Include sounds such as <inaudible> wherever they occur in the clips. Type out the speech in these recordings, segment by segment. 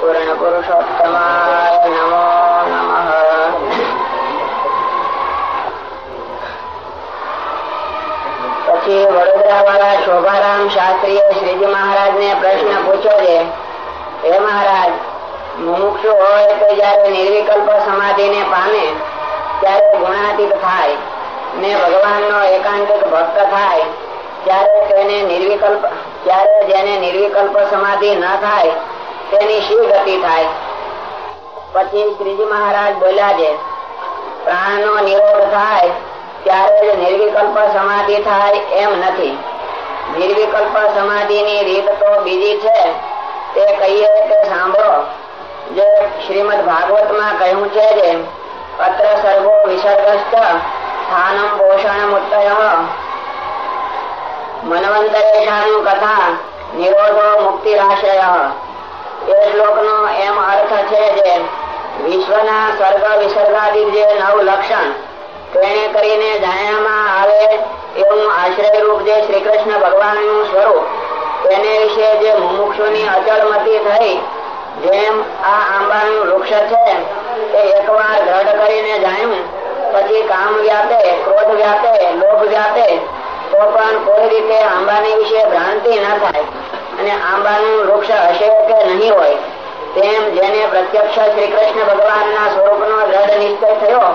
પૂર્ણ પુરુષોત્તમાય નમો નમઃ પછી વડોદરા વાળા શોભારામ શાસ્ત્રીએ શ્રીજી મહારાજ ને પ્રશ્ન પૂછ્યો છે હે મહારાજ, મુમુક્ષુ હોય તો જયારે નિર્વિકલ્પ સમાધિ ને પામે, ત્યારે ગુણાતીત થાય. ને ભગવાન નો એકાંતિક ભક્ત થાય ત્યારે તેને નિર્વિકલ્પ ત્યારે જેને નિર્વિકલ્પ સમાધિ ન થાય, તેની શી ગતિ થાય? પછી શ્રીજી મહારાજ બોલ્યા છે પ્રાણ નો નિરોધ થાય, ત્યારે નિર્વિકલ્પ સમાધિ થાય એમ નથી. નિર્વિકલ્પ સમાધિ ની રીત તો બીજી છે તે કહીએ તે સાંભળો. જે શ્રીમદ ભાગવતમાં કહ્યું છે જે અત્ર સર્વો વિસર્ગસ્થ સ્થાનમ પોષણ મુત્તય મનવંતરેશાનું કથા નિરોધો મુક્તિરાશય. એ શ્લોક નો એમ અર્થ છે જે, વિશ્વના સર્ગ વિસર્ગાદી જે નવ લક્ષણ તેને કરીને જાણ્યામાં આવે, એવું આશ્રય રૂપ જે શ્રી કૃષ્ણ ભગવાનનું સ્વરૂપ તેને વિશે જે મુમુક્ષુની અચળમતી થઈ, જેમ આ આંબાનું વૃક્ષ છે, તે એકવાર દ્રઢ કરીને જાણ્યું, પછી કામ વ્યાપે, ક્રોધ વ્યાપે, લોભ વ્યાપે, તો પણ કોઈ રીતે આંબાની વિશે ભ્રાંતિ ના થાય. અને આંબાનું વૃક્ષ હશે કે નહીં હોય, તેમ જેને પ્રત્યક્ષ શ્રી કૃષ્ણ ભગવાન ના સ્વરૂપ નો દ્રઢ નિશ્ચય થયો,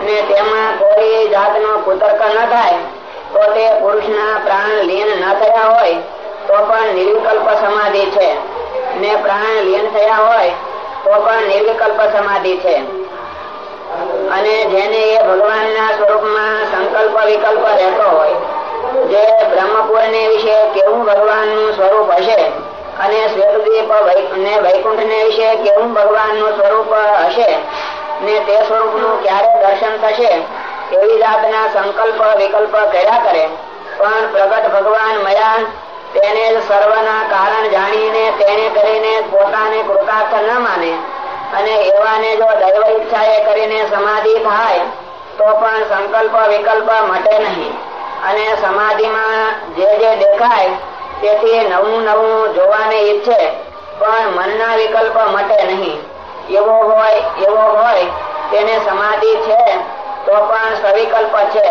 અને તેમાં કોઈ જાતનો કુતર્ક ન થાય, તો તે પુરુષના પ્રાણ લીન ન થયા હોય તો પણ નિર્વિકલ્પ સમાધિ છે. ને પ્રાણ લીન થયા હોય, તો પણ નિર્વિકલ્પ સમાધિ છે. અને જેને એ ભગવાનના સ્વરૂપમાં સંકલ્પ વિકલ્પ રહેતો હોય, જે બ્રહ્મપુર ને વિશે કેવું ભગવાનનું સ્વરૂપ હશે, અને શ્વેતદ્વીપ ને વૈકુંઠ ને વિશે કેવું ભગવાનનું સ્વરૂપ હશે, ને તે સ્વરૂપનું ક્યારે દર્શન થશે, એવી જાતના સંકલ્પ વિકલ્પ કર્યા કરે. પણ પ્રગટ ભગવાન મયા તેને સર્વના કારણ જાણીને, તેને કરીને પોતાને કૃતાર્થ ન માને. અને એવાને જો દૈવ ઈચ્છા કરીને સમાધિ થાય, તો પણ સંકલ્પ વિકલ્પ મટે નહીં. અને સમાધિમાં જે જે દેખાય, તેથી નવું નવું જોવાને ઈચ્છે, પણ મનના વિકલ્પ મટે નહીં. એવો હોય એવો હોય, તેને સમાધિ છે, તો પણ સવિકલ્પ છે.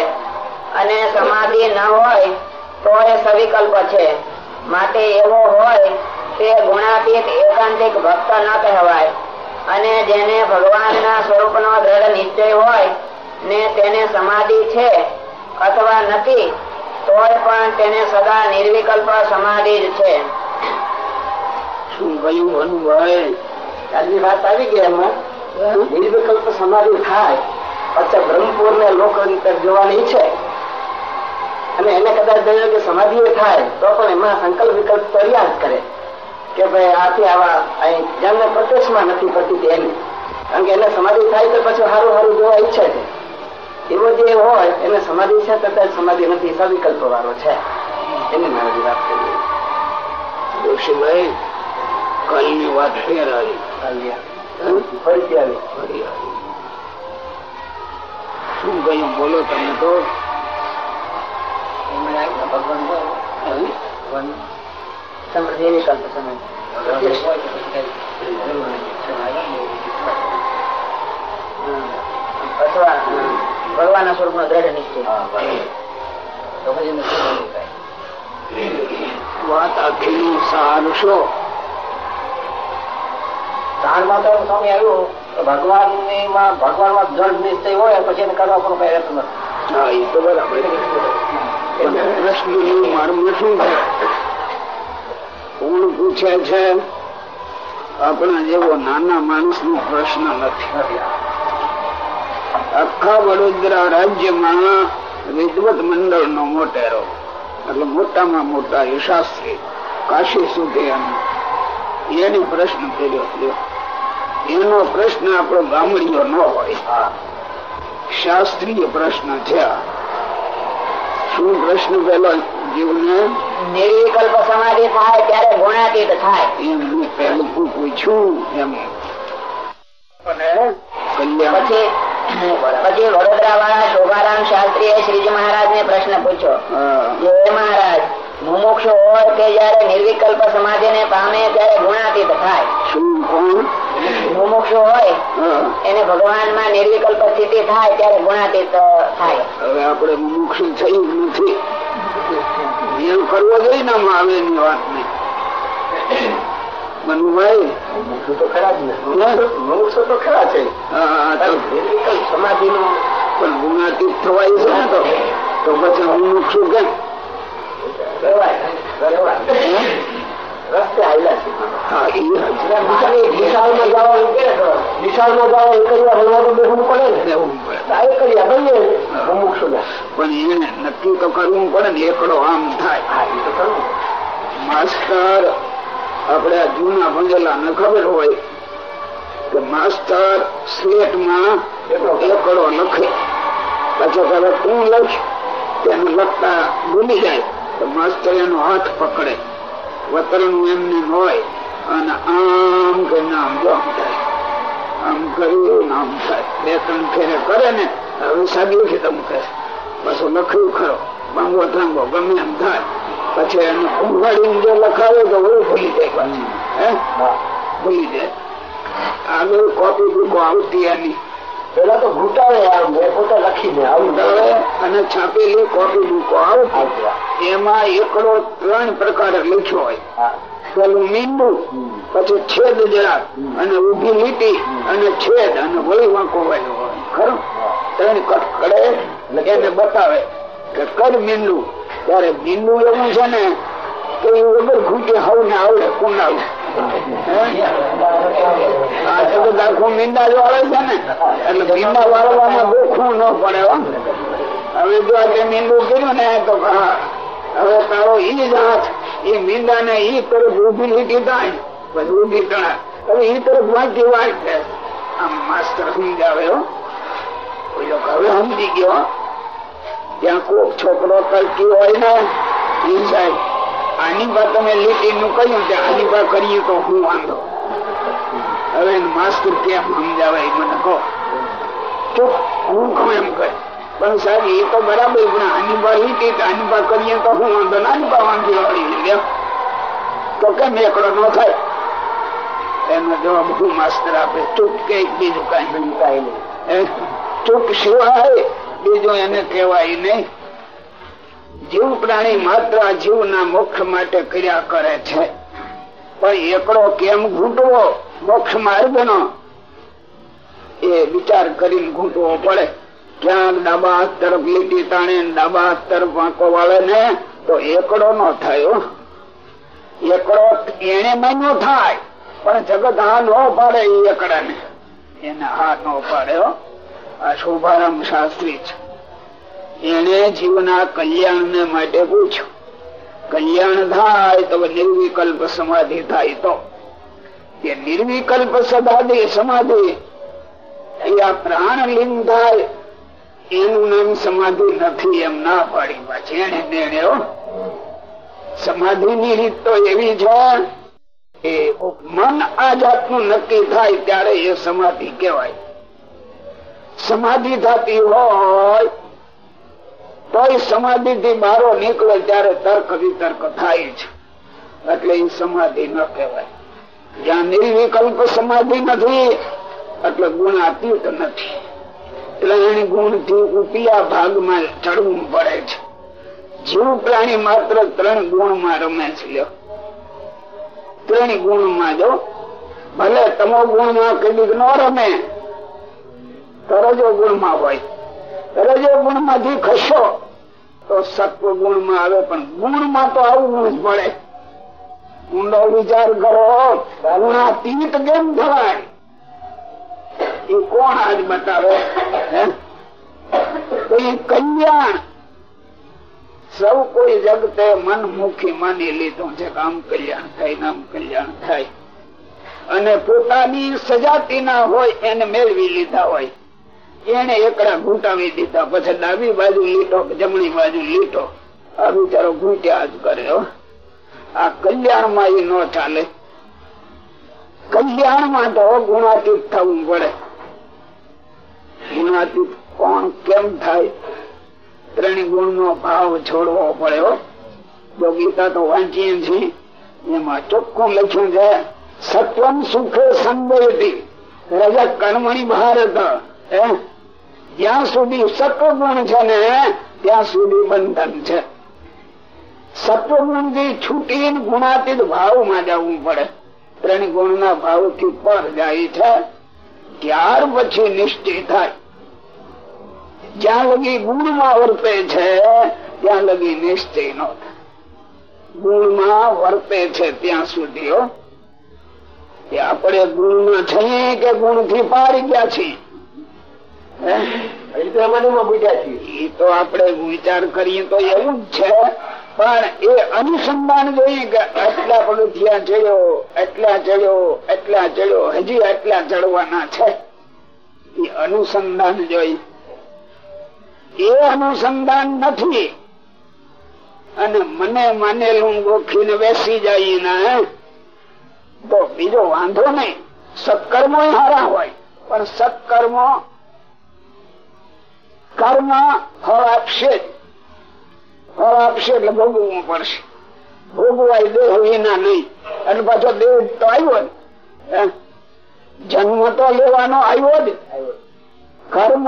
અને સમાધિ ન હોય તો એ સવિકલ્પ છે. માટે એવો હોય તે ગુણાતીત એકાંતિક ભક્ત ન કહેવાય. અને જેને ભગવાનના સ્વરૂપનો દ્રઢ નિશ્ચય હોય ને તેને સમાધિ છે અથવા નથી તોય પણ તેને સદા નિર્વિકલ્પ સમાધિ જ છે. શું કયું અનુભવે આજની વાત આવી ગઈ એમાં નિર્વિકલ્પ સમાધિ થાય. પછી બ્રહ્મપુર ને લોક જોવાની અને એને કદાચ જોયું કે સમાધિ થાય તો પણ એમાં સંકલ્પ વિકલ્પ તો કરે. કે ભાઈ આથી આવા અહીં જેમને પ્રત્યક્ષમાં નથી પડતી એમ કારણ કે એને સમાધિ થાય તો પછી સારું સારું જોવા ઈચ્છે છે. એવો જે હોય એને સમાધિ છે તથા સમાધિ નથી સવિકલ્પ વાળો છે. એની મારી વાત કરીએ. જોશીભાઈ કાલની વાત ફેર આવી. ફરીથી આવી. શું કહ્યું? બોલો તમે તો. સમાધિ અથવા ભગવાનના સ્વરૂપનો દ્રઢ નિશ્ચય વાત આખી સારું શું? દાનમાં તો સ્વામી આવ્યું ભગવાન ભગવાનમાં દ્રઢ નિશ્ચય હોય પછી એને કરવા પણ કઈ રહેતું નથી પ્રશ્નનું મર્મ શું છે. કોણ પૂછે છે? આપણા જેવો નાના માણસ નો પ્રશ્ન નથી આખા વડોદરા રાજ્યમાં વિદવત મંડળ નો મોટેરો, એટલે મોટામાં મોટા એ શાસ્ત્રી કાશી સુધી એને પ્રશ્ન કર્યો એનો પ્રશ્ન આપણો ગામડીઓ ન હોય. શાસ્ત્રીય પ્રશ્ન છે શું પ્રશ્ન પેલો જીવને નિર્વિકલ્પ સમાધિ થાય ત્યારે ગુણાતીત થાય. એમ પેલું પહેલું પૂછ્યું એમ. પછી પછી વડોદરા વાળા શોભારામ શાસ્ત્રી શ્રીજી મહારાજ ને પ્રશ્ન પૂછ્યો. હા. હે મહારાજ મુમુક્ષ હોય કે જયારે નિર્વિકલ્પ સમાધિ ને પામે ત્યારે ગુણાતીત થાય. શું કોણ? મુમુક્ષ હોય. એને ભગવાનમાં નિર્વિકલ્પ સ્થિતિ થાય ત્યારે ગુણાતીત થાય. હવે આપણે મુમુક્ષ થયું નથી. નિયમ કરવો જોઈએ ને આવે ની વાત ને મનુભાઈ? મુમુક્ષુ તો ખરા જ ને. મુમુક્ષુ તો ખરા છે. સમાધિ નો પણ ગુણાતીત થવાય છે ને તો. તો પછી મુમુક્ષુ કેમ? કહેવાય. રસ્તે પણ એને નક્કી તો કરવું પડે ને એકડો આમ થાય માસ્ટર, આપણે જૂના ભણેલા ને ખબર હોય કે માસ્તર સ્લેટમાં એકડો લખે. પછી હવે તું લખ, તેને લખતા ભૂલી જાય, તો માસ્ટર એનો હાથ પકડે. વતરણું એમને હોય અને આમ કે આમ જો આમ થાય. આમ કર્યું આમ થાય. બે ત્રણ ફેરે કરે ને હવે સાદી ખતમ કરે પાછું લખ્યું ખરો. બાંગો થાંગો ગમે એમ થાય. પછી એને ઉઘાડીને જો લખાવે તો હું ભૂલી જાય હે? ભૂલી જાય. આગળ કોપી બુકો આવતી એની પેલા તો ઘૂંટાવે આમ પોતે લખીને આવું અને છાપેલી કોપી બુકો એમાં એકડો ત્રણ પ્રકાર લખ્યો હોય. પેલું મીંડુ પછી છેદ જરા અને ઊભી લીટી અને છેદ અને વળી વાંકો વાળો હોય. ખરું? ત્રણ કટ કડે એને બતાવે કે કર મીંડું ત્યારે મીંડું એવું છે ને કે એ વગર ઘૂંટે હવ ને આવડે કુંડાવું ઈ તરફ વાંચી વાંચે. આમ માસ્ટર સમજાવે હવે સમજી ગયો ત્યાં કોક છોકરો કરતી હોય ને આની તમે લીટી નું કહ્યું કે આની કરીએ તો હું વાંધો. હવે માસ્ટર કેમ સમજાવે મને કહો. ચૂપ હું કહું એમ કહે. પણ સાહેબ એ તો બરાબર પણ આની બા લીટી આની બા કરીએ તો હું વાંધો. નાની બા વાંધી વાળી તો કેમ એકડો ન થાય? એનો જવાબ હું માસ્ટર આપે. ચૂપ કે બીજું કઈ ચૂપ સિવાય બીજું એને કહેવાય નહીં. જીવ પ્રાણી માત્ર આ જીવના મોક્ષ માટે ક્રિયા કરે છે. પણ એકડો કેમ ઘૂંટવો મોક્ષ માર્ગનો? એ વિચાર કરીને ઘૂંટવો પડે. ક્યાંક ડાબા હાથ તરફ લીટી તાણે ને ડાબા હાથ તરફ વાંકો વાળે ને તો એકડો નો થયો એકડો એને માન્યો થાય, પણ જગત હા નો પાડે એકડા ને એને હા નો પાડ્યો આ શુભારંભ શાસ્ત્રી છે. એને જીવના કલ્યાણ માટે પૂછ્યું. કલ્યાણ થાય તો નિર્વિકલ્પ સમાધિ થાય તો. એ નિર્વિકલ્પ સમાધિ સમાધિ અહીંયા પ્રાણ લીન થાય, એનું નામ સમાધિ નથી, એમ ના પાડી પાછી. એને નિર્ણયો સમાધિ ની રીત તો એવી છે કે મન આ જાતનું નક્કી થાય ત્યારે એ સમાધિ કહેવાય. સમાધિ થતી હોય તો એ સમાધિ થી બારો નીકળે ત્યારે તર્ક વિતર્ક થાય છે એટલે એ સમાધિ ન કહેવાય. જ્યાં નિર્વિકલ્પ સમાધિ નથી, એટલે ગુણાતીત નથી. એટલે ગુણથી ઉપલા ભાગમાં ચડવું પડે છે. જીવ પ્રાણી માત્ર ત્રણ ગુણમાં રમે છે. ત્રણ ગુણમાં જો, ભલે તમો ગુણમાં કદી ન રમે, તરજો ગુણમાં હોય. તરજો ગુણમાંથી ખસો તો સત્વ ગુણમાં આવે, પણ ગુણમાં તો આવું જ પડે ઊંડો વિચાર કરો ગુણાતીત કેમ થવાય? એ કોણ આજ બતાવે? તો એ કલ્યાણ. સૌ કોઈ જગતે મનમુખી માની લીધું છે કે આમ કલ્યાણ થાય ને આમ કલ્યાણ થાય. અને પોતાની સજાતી ના હોય એને મેળવી લીધા હોય. એને એકડા ઘૂંટાવી દીધા, પછી ડાબી બાજુ લીટો જમણી બાજુ લીટો આ બિચારો ઘૂંટ્યા જ કર્યો આ કલ્યાણમાં ન ચાલે. કલ્યાણમાં તો ગુણાતીત થવું પડે. ગુણાતીત કોણ, કેમ થાય? ત્રણ ગુણ નો ભાવ છોડવો પડ્યો જો ગીતા તો વાંચીએ છીએ, એમાં ચોખ્ખું લખ્યું છે, સત્વમ સુખે સંદેતી રજ કર્મણી ભારત જ્યાં સુધી સત્વગુણ છે ને, ત્યાં સુધી બંધન છે. સત્વગુણથી છૂટી ગુણાતીત ભાવમાં જવું પડે. ત્રણ ગુણ ના ભાવથી પર જાય છે. ત્યાર પછી નિશ્ચય થાય. જ્યાં લગી ગુણમાં વર્તે છે, ત્યાં લગી નિશ્ચય નો ગુણમાં વર્તે છે ત્યાં સુધી આપણે ગુણમાં છીએ કે ગુણથી પારી ગયા છીએ? એ તો આપણે વિચાર કરીએ તો એવું જ છે. પણ એ અનુસંધાન જોઈએ કે આટલા પગથિયા ચડ્યો એટલા ચડ્યો એટલા ચડ્યો હજી આટલા ચડવાના છે. એ અનુસંધાન જોઈ. એ અનુસંધાન નથી. અને મને માનેલું ગોખીને બેસી જાય ને તો બીજો વાંધો નહીં. સત્કર્મો હારા હોય પણ સત્કર્મો કર્મ ફળ આપશે ફળ આપશે એટલે ભોગવવું પડશે. ભોગવાય દેહ વિના નહીં. અને પાછો દેહ તો આવ્યો જ. જન્મ તો લેવાનો આવ્યો જ. કર્મ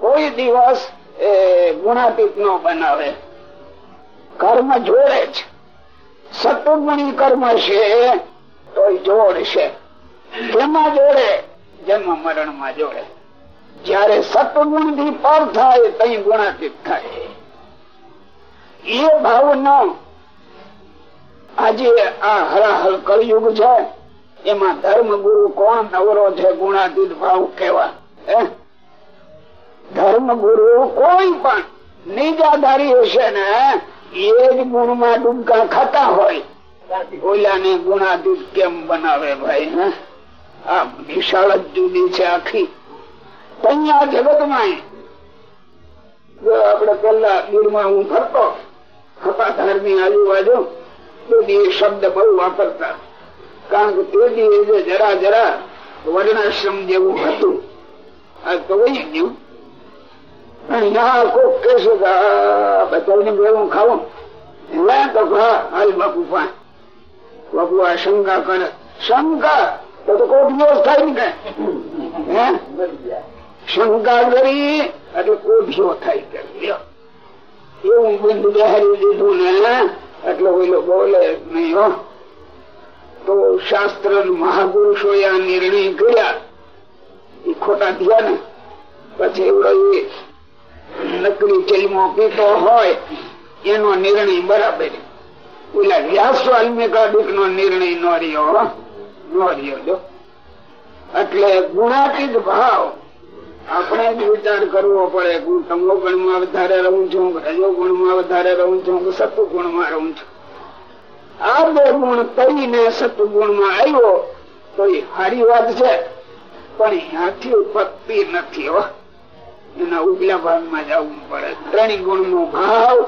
કોઈ દિવસ એ ગુણાતીત નો બનાવે. કર્મ જોડે છે સતુગુણી કર્મ છે તો જોડ છે કેમાં જોડે જન્મ મરણમાં જોડે. જયારે સત્વગુણથી પર થાય તઈ ગુણાતીત થાય. એ ભાવ નો આજે આ હરાહર કળયુગ છે, એમાં ધર્મ ગુરુ કોણ નવરો છે ગુણાતીત ભાવ કેવા? ધર્મ ગુરુ કોઈ પણ નિજાધારી હશે ને, એ જ ગુણમાં ડૂબકા ખાતા હોય. ઓલા ને ગુણાતીત કેમ બનાવે ભાઈ આ વિશાળ જુદી છે આખી. અહીંયા જગતમાં આપડે પેલા ગીરમાં હું ફરતો હતા ની આજુબાજુ તે દી શબ્દ બહુ વાપરતા. કારણ કે તે દી જરા જરા વર્ણાશ્રમ જેવું હતું. આ તો વહી ગયું. બાપુ આ શંકા કરે. શંકા? તો દિવસ થાય ને હે? શંકા કરી એટલે કોઢિયો થાય કે એવું બંધ બહારી દીધું ને, એટલે ઓલો બોલે નહીં તો શાસ્ત્ર મહાપુરુષો આ નિર્ણય કર્યા. એ ખોટા થયા ને. પછી એવડો એ નકલી ચલમો પીતો હોય, એનો નિર્ણય બરાબર. ઓલા વ્યાસ વાલ્મીકા નો નિર્ણય નો રહ્યો નો રહ્યો એટલે ગુણાતીત ભાવ આપણે જ વિચાર કરવો પડે. હું તમો ગુણમાં વધારે રહું છું, રજો ગુણમાં વધારે રહું છું સત્વ ગુણમાં રહું છું. આ બે ગુણ કરીને સત્વ ગુણમાં આવ્યો, તો એ સારી વાત છે. પણ ત્યાંથી ઉત્પત્તિ નથી હો. એના ઉપલા ભાગમાં જવું પડે. ત્રણેય ગુણ નો ભાવ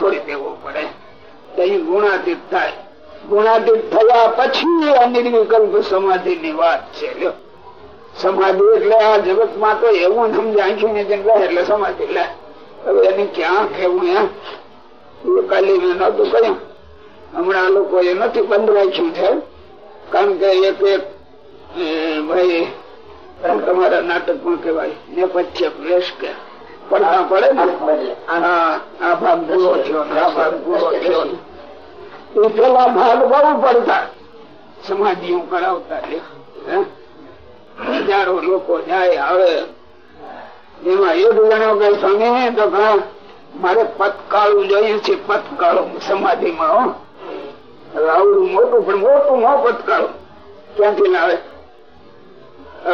છોડી દેવો પડે. અહીં ગુણાતીત થાય. ગુણાતીત થયા પછી આ નિર્વિકલ્પ સમાધિ ની વાત છે. લ્યો. સમાધિ એટલે આ જગતમાં તો એવું સમજાય ને એટલે સમાધિ લે હવે એને ક્યાં કેવું એમ? કાલી મેં નતું કહ્યું. હમણાં લોકો એ નથી બંધ રાખ્યું છે. કારણ કે એક એક ભાઈ તમારા નાટકમાં કેવાય નેપથ્ય વેશ કે. પડતા પડે ને? આ ભાગ ભૂલો થયો આ ભાગ ભૂલો થયો. એ પેલા ભાગ બહુ પડતા. સમાધિઓ કરાવતા હજારો લોકો જાય આવે. એમાં એક જણો કઈ સ્વામી તો મારે પતકાળું જોયું છે પતકાળું સમાધિમાં આવડું મોટું પણ મોટું હો પતકાળું. ક્યાંથી લાવે?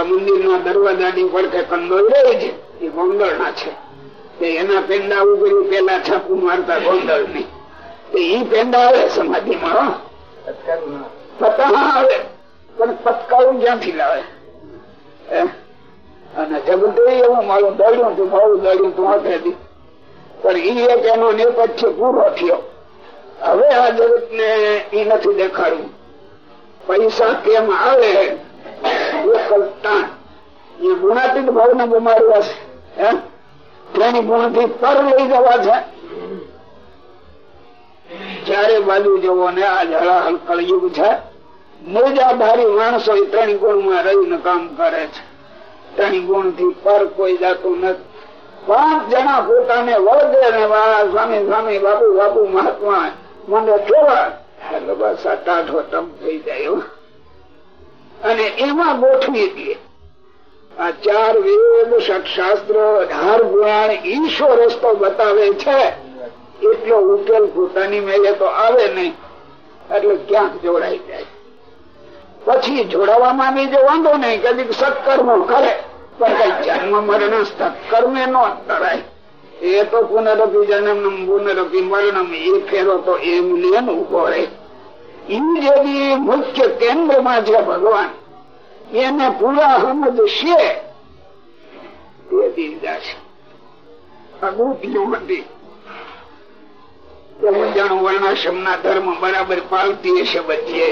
મંદિર ના દરવાજા ની પડખે કંદોઈ રહી છે એ ગોંદળ ના છે એના પેંડા ઉગરી પેલા છાપું મારતા ગોંદળની ઈ પેંડા આવે સમાધિ માં આવે પણ પતકાળું ક્યાંથી લાવે? અને જગતે એવું મારું દળ્યું તું મારું દળ્યું તું હાથે પણ એ એક એનો નેપથ્ય પૂરો થયો. હવે આ જગત ને એ નથી દેખાડવું. પૈસા કેમ આવે? ગુણાતીત ભાવ ને બીમારી છે તેની ગુણથી પર લઈ જવા છે. ચારે બાજુ જવો ને આ જળા કળયુગ છે? મોજાધારી માણસો એ ત્રણ ગુણમાં રહીને કામ કરે છે. ત્રણ ગુણથી પર કોઈ જાતું નથી. પાંચ જણા પોતાને વળગે સ્વામી સ્વામી, બાપુ બાપુ, મહાત્મા, મને કેવા? બસ આ ટાઢો ટમ થઈ જાય અને એમાં ગોઠવી દે આ ચાર વેદ શાસ્ત્ર અઢાર પુરાણ ઈશો રસ્તો બતાવે છે. એટલો ઉકેલ પોતાની મેળે તો આવે નહીં. એટલે ક્યાંક જોડાઈ જાય. પછી જોડાવામાં બી જે વાંધો નહીં કદીક સત્કર્મો કરે. પણ કઈ જન્મ મરણ સત્કર્મે નો કરાય એ તો પુનરપી જન્મ પુનરપી મરણમ એ ફેરો તો એમ લેન ઊભો રહે. જેવી મુખ્ય કેન્દ્રમાં છે ભગવાન. એને પૂરા સમજશે તે દી જશે અગુપી જાણું વર્ણાશ્રમ ના ધર્મ બરાબર પાલતી હશે બચીએ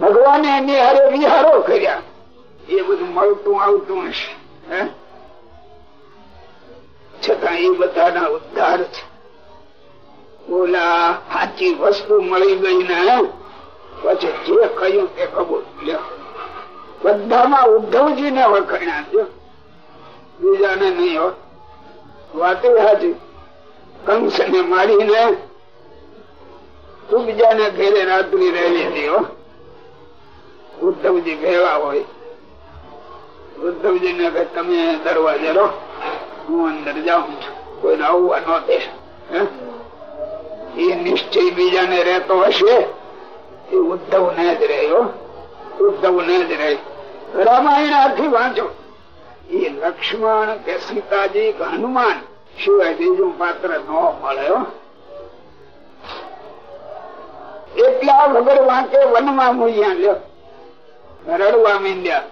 ભગવાને એની હારે વિહારો કર્યા. એ બધું મળતું આવતું હશે છતાં એ બધાના ઉદ્ધાર છે. બોલા સાચી વસ્તુ મળી ગઈ ને, પછી જે કહ્યું તે કબૂલ બધામાં ઉદ્ધવજી ને વખાણ્યા બીજાને નહીં હોત. વાતે હાજી. કંસ ને મારીને તું બીજાને ઘેરે રાત્રિ રહેલી હતી ઉદ્ધવજી ભેળા હોય. ઉદ્ધવજી ને તમે દરવાજે રહો. હું અંદર જાઉં. છું કોઈને આવવા ન દે. એ નિશ્ચય બીજાને રહેતો હશે. એ ઉદ્ધવ ને જ રહ્યો ઉદ્ધવ ને જ રહે. રામાયણ આથી વાંચો. એ લક્ષ્મણ કે સીતાજી કે હનુમાન સિવાય બીજું પાત્ર ન મળ્યો એટલા વગર વાંકે વનમાં મૂલ્યા લ્યો રડવા માંડ્યા.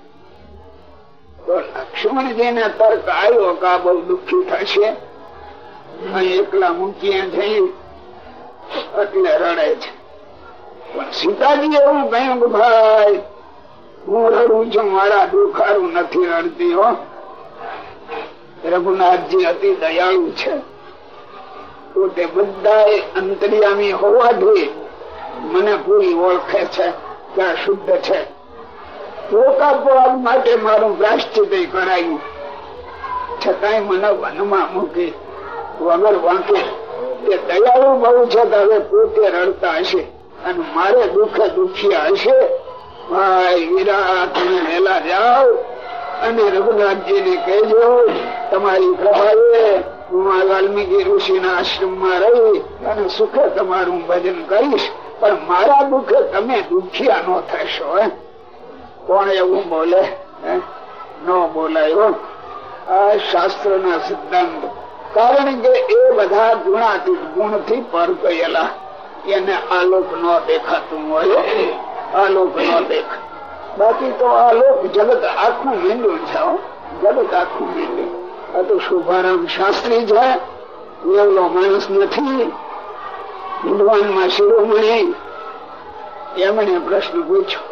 તો લક્ષ્મણજી ને તર્ક આવ્યો કે આ બહુ દુઃખી થશે. એકલા મૂકીએ જઈ એટલે રડે છે. પણ સીતાજી એવું કહ્યું કે ભાઈ, હું રડું છું, મારા દુખારું નથી રડતી, હો. રઘુનાથજી અતિ દયાળુ છે. તો તે બધા અંતરિયામી હોવાથી મને પૂરી ઓળખે છે કે શુદ્ધ છે. લોકાપવાદ માટે મારું પ્રાશ્ચિત કરાયું. છતાંય મને વનમાં મૂકી વગર વાંકે. તે દયાળુ બહુ છે હવે પોતે રડતા હશે અને મારે દુઃખે દુખ્યા હશે. રઘુનાથજી ને કહેજો, તમારી પ્રભાવે હું આ વાલ્મીકી ઋષિ ના આશ્રમમાં રહી અને સુખે તમારું ભજન કરીશ. પણ મારા દુઃખે તમે દુખિયા ન થશો કોણ એવું બોલે? ન બોલાયો. આ શાસ્ત્ર ના સિદ્ધાંત. કારણ કે એ બધા ગુણાતીત ગુણથી પર ગયેલા. એને આલોક ન દેખાતું હોય. આલોક ન દેખા. બાકી તો આલોક જગત આખું મીંડું છે જગત આખું મીંડું. આ તો શુભારામ શાસ્ત્રી છે. એવલો માણસ નથી. વિદ્વાનમાં શિરોમણી. એમણે પ્રશ્ન પૂછ્યો.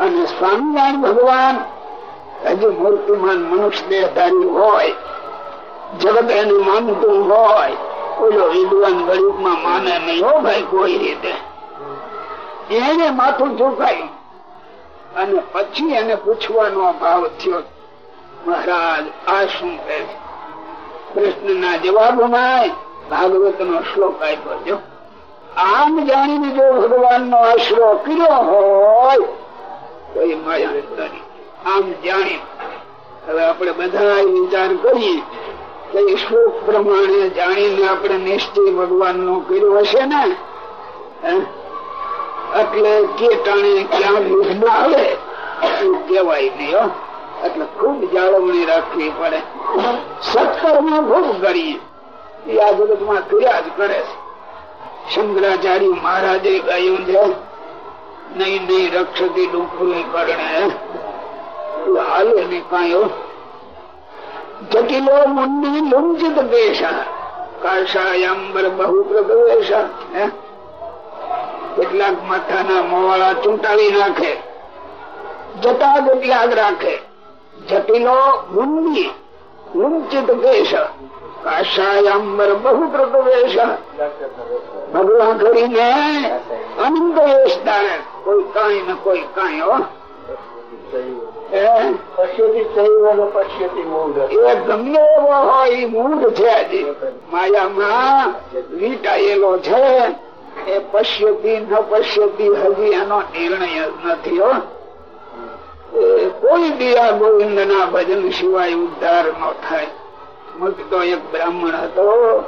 અને સ્વામિનારાયણ ભગવાન હજુ મૂર્તિમાન મનુષ્ય દેહધારી હોય જગત એને માનતું હોય, ઓલો વિદ્વાન ગરીબમાં માને નહીં. હો ભાઈ, કોઈ રીતે? એને માથું ઝુકાયું. અને પછી એને પૂછવાનો ભાવ થયો, મહારાજ, આ શું કહે કૃષ્ણ ના જવાબમાં ભાગવત નો શ્લોક આપ્યો આમ જાણીને જો ભગવાન નો આશરો કર્યો હોય તો આમ જાણી હવે આપણે બધા વિચાર કરીએ કે શ્લોક પ્રમાણે જાણીને આપણે નિશ્ચય ભગવાન નો કર્યો હશે ને? એટલે કે ટાણે ક્યાં વિઘ્ન આવે? એવું કહેવાય નહીં, હો. એટલે ખૂબ જાળવણી રાખવી પડે. સત્કર્મ ખૂબ કરીએ એ આ જગતમાં કર્યા જ કરે છે. શંકરાચાર્ય મહારાજે કહ્યું છે નહીં નહીં રક્ષતી ડુંખુરી કરણે. હાલે ને કાયો જટિલો મુંડી લુંજિત દેશ. કાશાયાંબર બહુ પ્રવેશ કેટલાક માથાના મોવાળા ચૂંટાવી નાખે. જટા કેટલાક રાખે. જટિલો મુંડી લુંચિત દેશ. કાશાયાંબર બહુ પ્રવેશ ભગવાન કરીને વેશ ધારે કોઈ કઈ ને કોઈ કઈ હો ગમે એવો હોય એ છે માયામાં વીટાયેલો છે એ પશ્યતી ન પશ્યતી હજી એનો નિર્ણય નથી હો કોઈ દિયા ગોવિંદ ના ભજન સિવાય ઉદ્ધાર ન થાય તો એક બ્રાહ્મણ હતો.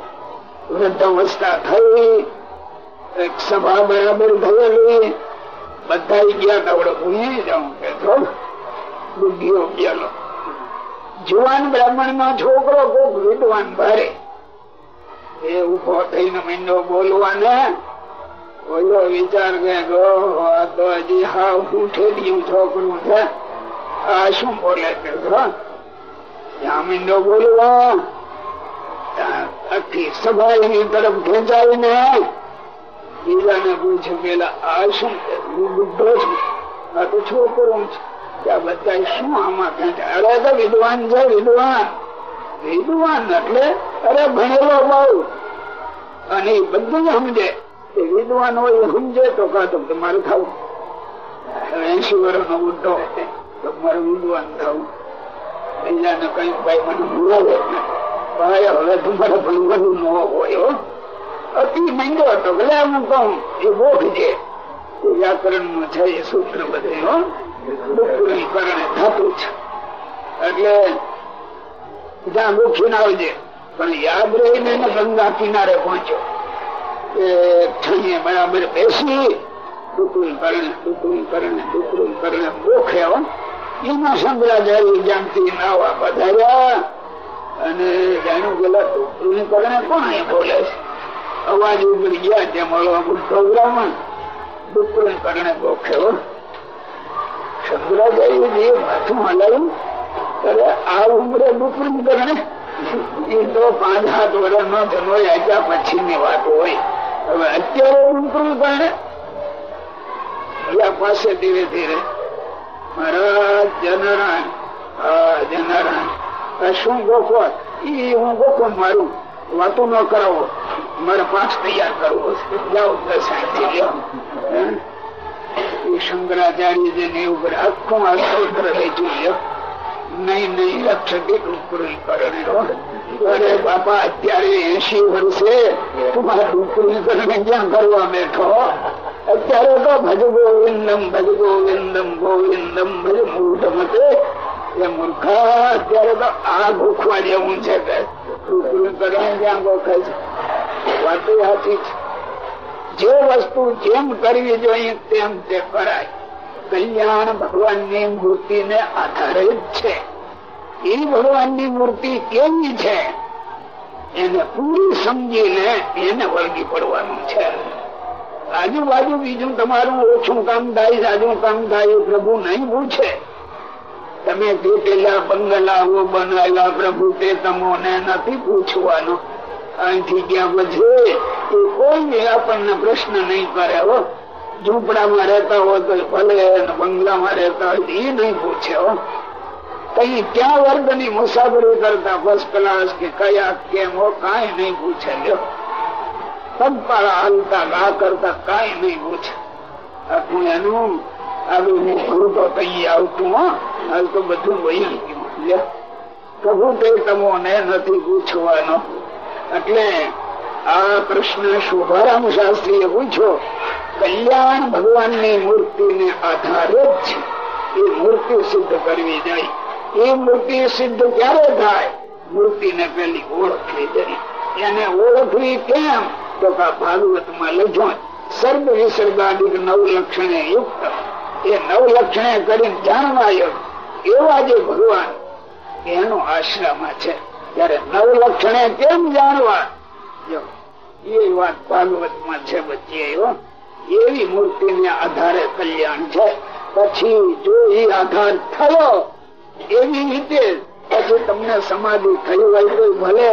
વૃદ્ધાવસ્થા થઈ. એક સભા બરાબર થયેલી. બધા ગયા તવડે ભૂલી જાઉં કે ગયેલો. જુવાન બ્રાહ્મણ નો છોકરો કોક વિદ્વાન ભારે. એ ઊભો થઈને મીંડો બોલવાને. ઓલો વિચાર કે આ તો હજી હા હું ઠેડિયું છોકરું છે. આ શું બોલે કે ત્યાં નો બોલવા આખી સભા એની તરફ ખેંચાવીને બીજાને પૂછે પેલા, આ શું બુદ્ધો છું. આ તો છોકરો છું. વિદ્વાન છે, વિદ્વાન. વિદ્વાન એટલે? અરે ભણેલો બહુ. અને બધું સમજે. એ વિદ્વાન હોય સમજે તો કા તો તમારે થવું. એસી વર્ષ નો બુદ્ધો તમારે વિદ્વાન થવું. અતિ મહેંગો હતો, ભલે હું કહું એ બોધ છે. વ્યાકરણનું છે એ સૂત્ર બધે કારણે થતું છે. એટલે જ્યાં મુખ્ય ના આવજે પણ યાદ રહીને ગંગા કિનારે પહોંચ્યો. એ બરાબર બેસી. ટુકડી કરણે ટુકડી કરણે ટુકડી કરણે બોખે એમાં શંકરાચાર્ય જાણતી નાવા પધાર્યા અને જાણ્યું પેલા ટુકડી કરણે કોણ એ બોલે છે? અવાજ ઉપર ગયા ત્યાં મળવા બુદ્ધો બ્રાહ્મણ ટુકડી કરણે બોખે શંકરાચાર્ય માથું હલાવ્યું ત્યારે આ ઉમરે ટુકડી કરણે એ તો પાંચ સાત વર્ષ નો જન્મ આપ્યા પછી ની વાત હોય. હવે અત્યારે ટુકડી કરણે. પાસે ધીરે ધીરે મહારાજ જનરાયણ જનરાયણ શું ગોખો એ હું ગોખો મારું. વાતો ન કરાવો. મારે પાંચ તૈયાર કરવો જાઓ શંકરાચાર્ય જેને ઉપર આખું આ સ્તોત્ર વેચું નહીં નહીં રક્ષક એટલું પૂરું કરે અરે બાપા, અત્યારે એસી વર્ષે તમારા ડુકરી કરીને ક્યાં કરવા બેઠો? અત્યારે તો ભજ ગોવિંદમ ભજ ગોવિંદમ ગોવિંદમ, ભજ મૂર્ખ મતે એ મૂર્ખા અત્યારે તો આ ગોખવા જેવું છે જે વસ્તુ જેમ કરવી જોઈએ તેમ તે કરાય. કલ્યાણ ભગવાનની મૂર્તિ ને આધારે જ છે. એ ભગવાનની મૂર્તિ કેવી છે? એને પૂરી સમજીને એને વળગી પડવાનું છે. આજુબાજુ બીજું તમારું ઓછું કામ થાય સાજું કામ થાય પ્રભુ નહીં પૂછે. તમે પેલા બંગલાઓ બનાવ્યા પ્રભુ તે તમને નથી પૂછવાનો. અહીંથી ગયા પછી એ કોઈ આપણને પ્રશ્ન નહીં કરે હો. ઝૂંપડામાં રહેતા હોય તો ભલે બંગલામાં રહેતા હોય એ નહીં પૂછે હો. કઈ ક્યાં વર્ગની મુસાફરી કરતા ફર્સ્ટ ક્લાસ કે કયા, કેમ હો, કઈ નહીં પૂછે લ્યો. પગપાળા હાલતા ના કરતા કઈ નહીં પૂછે. આખું એનું આવું હું ભરું તો કઈ આવતું, હો. તો બધું વહી ગયું. તે તમને નથી પૂછવાનો. એટલે આ પ્રશ્ન શુભારામ શાસ્ત્રી એ પૂછ્યો? કલ્યાણ ભગવાનની મૂર્તિ ને આધારે જ છે. એ મૂર્તિ સિદ્ધ કરવી જાય. એ મૂર્તિ સિદ્ધ ક્યારે થાય? મૂર્તિ ને પેલી ઓળખવી જાય. એને ઓળખવી કેમ? તો કા ભાગવતમાં લખો સર્ગ વિસર્ગાદિક નવ લક્ષણે યુક્ત. એ નવ લક્ષણે કરીને જાણવા એવા જે ભગવાન એનો આશ્રમ છે. ત્યારે નવ લક્ષણે કેમ જાણવા? એ વાત ભાગવતમાં છે બચી એવી મૂર્તિ ને આધારે કલ્યાણ છે. પછી જો એ આધાર થયો, એવી રીતે પછી તમને સમાધિ થઈ હોય તો ભલે,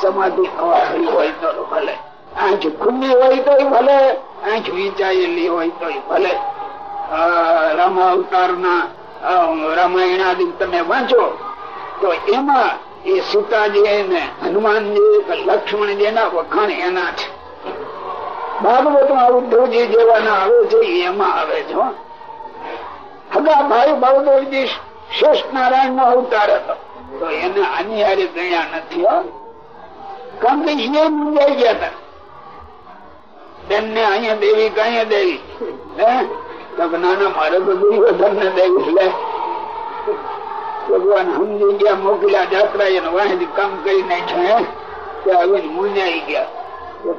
સમાધિ થવા થઈ હોય તો ભલે. આંખ ખુલ્લી હોય તો ભલે, આંખ વિચાયેલી હોય તો ભલે. રામ અવતાર ના રામાયણ આદિ તમે વાંચો, તો એમાં એ સીતાજી ને હનુમાનજી લક્ષ્મણજી ના વખાણ એના છે. ભાગવતમાં ઉદ્ધવજી જેવાના આવે છે એમાં આવે છે હગા ભાઈ ભાવદેવજી શેષ નારાયણ નો અવતાર હતો. તો એને આની ગણ્યા નથી કારણ કે એ મુંજાઈ ગયા હતા. બેન ને અહીંયા દેવી કઈ દેવી. નાના, મારે તો દુર્યોધન ને દેવી લે ભગવાન સમજી ગયા, મોકલ્યા જાત્રા એને વાંહી કામ કરી નાખ્યા ત્યાં આવીને મુંજાઈ ગયા.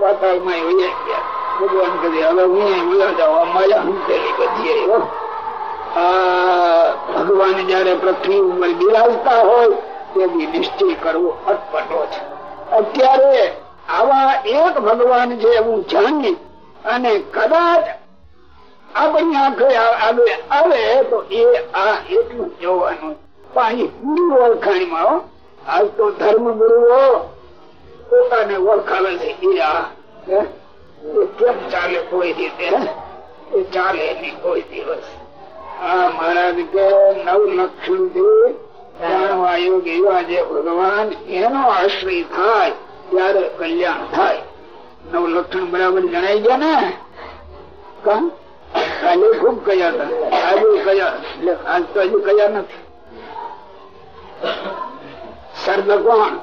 પાતાળમાં ગયા. ભગવાન કહે, હવે હું જાઉં અમારા હંતેલી બધી ભગવાન જયારે પૃથ્વી ઉપર બિરાજતા હોય, તે બી નિશ્ચય કરવો અટપટો છે. અત્યારે આવા એક ભગવાન છે એવું જાણી અને કદાચ આપણી આંખે આવે આવે તો એ આ એટલું જોવાનું પણ પૂરી ઓળખાણીમાં આજ તો ધર્મ ગુરુઓ પોતાને ઓળખાવે છે એ આ કેમ ચાલે કોઈ રીતે એ ચાલે નહીં કોઈ દિવસ. આ મહારાજ કે નવ લક્ષણથી જાણવા યોગ એવા જે ભગવાન એનો આશ્રય થાય. ત્યારે કલ્યાણ થાય. નવ લક્ષણ બરાબર જણાઈ ગયા ને? કાલે ખૂબ કયા હતા. આજે કયા? આજ તો હજુ કયા નથી. સર્ગ કોણ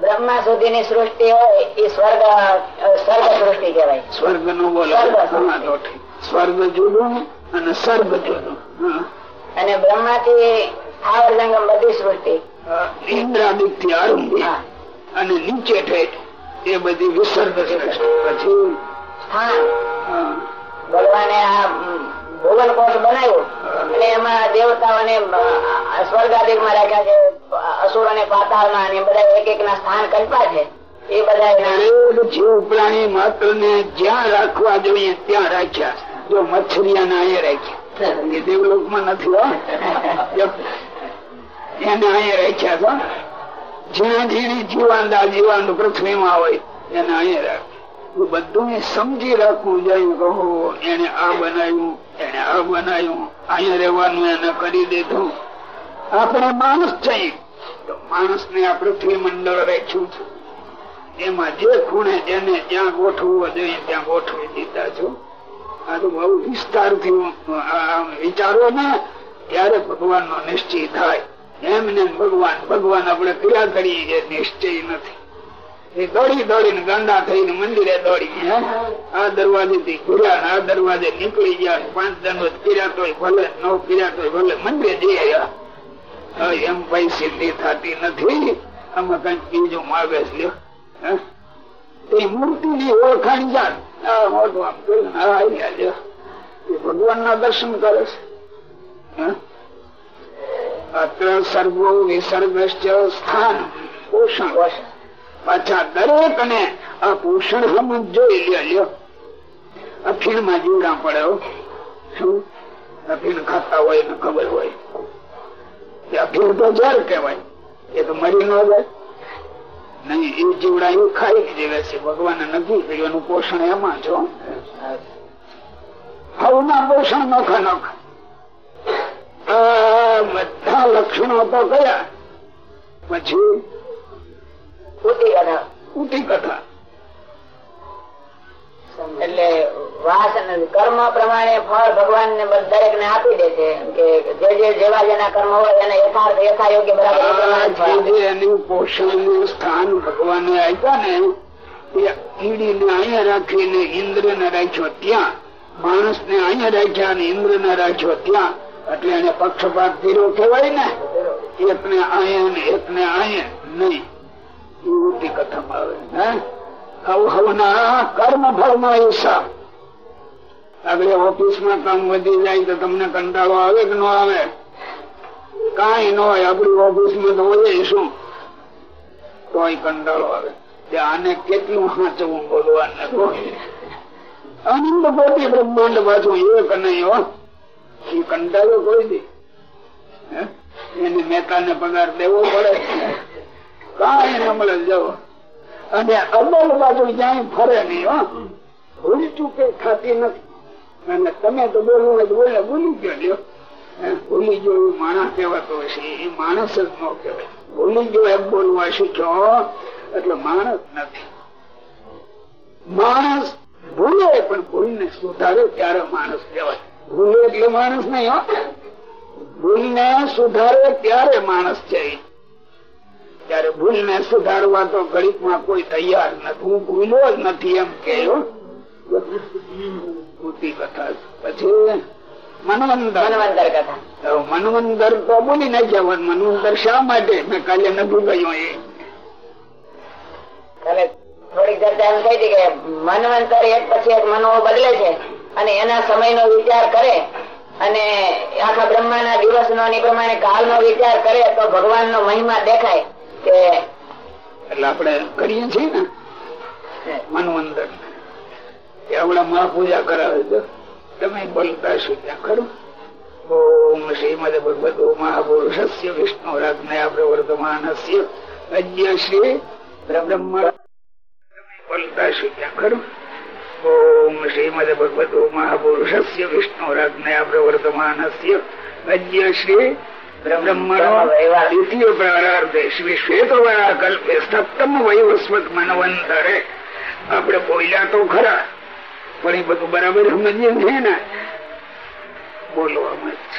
બ્રહ્મા સુધી ની સૃષ્ટિ હોય એ સ્વર્ગ સ્વર્ગ સૃષ્ટિ કહેવાય. સ્વર્ગનું બોલો સ્વર્ગ જુદું અને સર્ગ જુદું. અને બ્રહ્મા થી આવર જંગમ બધી સૃષ્ટિ. ઇન્દ્રાદિકથી આરંભી. અને નીચે ઠેઠ એ બધી વિસર્ગ પછી સ્થાન ભગવાને આ ભુવન કોષ બનાવ્યો. અને એમાં દેવતાઓને સ્વર્ગાદિકમાં રાખ્યા છે અસુર અને પાતાળમાં બધા એક એક ના સ્થાન કલ્પા છે. એ બધા જીવ પ્રાણી માત્ર ને જ્યાં રાખવા જોઈએ ત્યાં રાખ્યા. જો મચ્છરિયા ના અહીંયા રાખ્યા દેવલોકમાં નથી <laughs> એને અહીંયા રાખ્યા છો ઝીણા ઝીણી જીવાંડા પૃથ્વીમાં હોય, એને અહીંયા રાખ્યા બધું સમજી રાખવું જાય કહો, એને આ બનાવ્યું, એને આ બનાવ્યું, અહીંયા રહેવાનું એને કરી દીધું. આપણે માણસ છે તો માણસ ને આ પૃથ્વી મંડળ રાખ્યું છું. એમાં જે ખૂણે જેને જ્યાં ગોઠવવો જોઈએ, ત્યાં ગોઠવી દીધા છું. આ તો બહુ વિસ્તારથી વિચારો ને, ત્યારે ભગવાન નો નિશ્ચય થાય. એમને ભગવાન ભગવાન આપણે ક્રિયા કરીએ નિશ્ચય નથી. એ દોડી દોડીને ગાંડા થઈને મંદિરે દોડી આ દરવાજે થી ઘુર્યા આ દરવાજે નીકળી ગયા. પાંચ દંડો કર્યા તો ભલે નવ કર્યા તો ભલે, મંદિરે જઈ આવ્યા. એમ ભાઈ સિદ્ધિ થતી નથી. આમાં કંઈક બીજું માગે છે તે મૂર્તિ ની ઓળખાણ જાત. ભગવાન ના દર્શન કરે છે. અત્ર સર્વો વિસર્ગ સ્થાન પોષણ પાછા દરેક ને આ પોષણ સમજ જોઈ લ્યો અફીણમાં જીવડા પડ્યો શું અફીણ ખાતા હોય ને ખબર હોય અફીણ તો જર કેવાય એ તો મરી ન જાય નહીં એ જીવડા એ ખાઈ જીવે છે ભગવાન નથી કર્યું એનું પોષણ એમાં છો હવના પોષણ નખ નોખા બધા લક્ષણો તો ગયા. પછી ઉઠી કથા એટલે વાસ કર્મ પ્રમાણે ફળ ભગવાન ને દરેક ને આપી દે છે કે જે જે જેવા જેના કર્મ હોય એને યથાર્થ યથાયોગ્ય બરાબર એનું પોષણનું સ્થાન ભગવાને આપ્યા ને એ કીડી ને અહીંયા રાખીને ઇન્દ્ર ને રાખ્યો ત્યાં. માણસ ને અહીંયા રાખ્યા અને ઇન્દ્ર ને રાખ્યો ત્યાં. એટલે એને પક્ષપાત ધીરો કહેવાય ને, એકને આયા ને એક ને આયા નહીં. એવું કથામાં આવે. હે? આગળ ઓફિસમાં કામ કંટાળો આવે કે આને કેટલું હાચવું બોલવાનું આનંદ પોતે બ્રહ્માંડ પાછું એક નહીં એ કંટાળો કોઈ દે એને મહેતા ને પગાર દેવો પડે. કઈ ન જવો અને અમલ બાજુ જાય ફરે નહીં ભૂલ ચૂકે ખાતી નથી. અને તમે તો બોલવું બોલે, ભૂલી ગયો ભૂલી ગયો માણસ કહેવાતો હશે એ માણસ જ ન કહેવાય. ભૂલી ગયો એમ બોલવા શીખ્યો એટલે માણસ નથી. માણસ ભૂલે પણ ભૂલને સુધારે ત્યારે માણસ કહેવાય. ભૂલે એટલે માણસ નહીં હો. ભૂલને સુધારે ત્યારે માણસ છે. ત્યારે ભૂલ ને સુધારવા તો ઘડીકમાં કોઈ તૈયાર નથી. હું ભૂલ્યો જ નથી એમ કે. કથા. પછી મનવંતર તો બોલી ના પણ મનવંદર શા માટે? મેં કાલે નથી ગયો એ. થોડીક ચર્ચા એમ થઈ હતી કે મનવંતર એક પછી એક મનો બદલે છે. અને એના સમયનો વિચાર કરે અને આખા બ્રહ્માના દિવસનો ને પ્રમાણે કાલનો વિચાર કરે તો ભગવાનનો મહિમા દેખાય કે એટલે આપણે કરીએ છીએ ને? મનવંતર એ આપણા મહાપૂજા કરાવે છે. તમે બોલતા શું ત્યાં, ખરું? ઓમ શ્રીમદ ભગવતો મહાપુરુષસ્ય વિષ્ણુ રાજ્ઞયા પ્રવર્તમાનસ્ય અજ્ઞ શ્રી બ્રહ્મ. બોલતા શું ત્યાં, ખરું? ઓમ શ્રીમદ ભગવતો મહાપુરુષસ્ય વિષ્ણુ રાજ્ઞયા પ્રવર્તમાનસ્ય અજ્ઞ શ્રી બ્રહ્મણો પ્રારાર્ધે શ્રી શ્વેતવાળા કલ્પે સપ્તમ વૈવસ્વત મનવંતરે આપણે બોલ્યા તો ખરા પણ એ બધું બરાબર સમજીએ છે ને બોલવામાં જ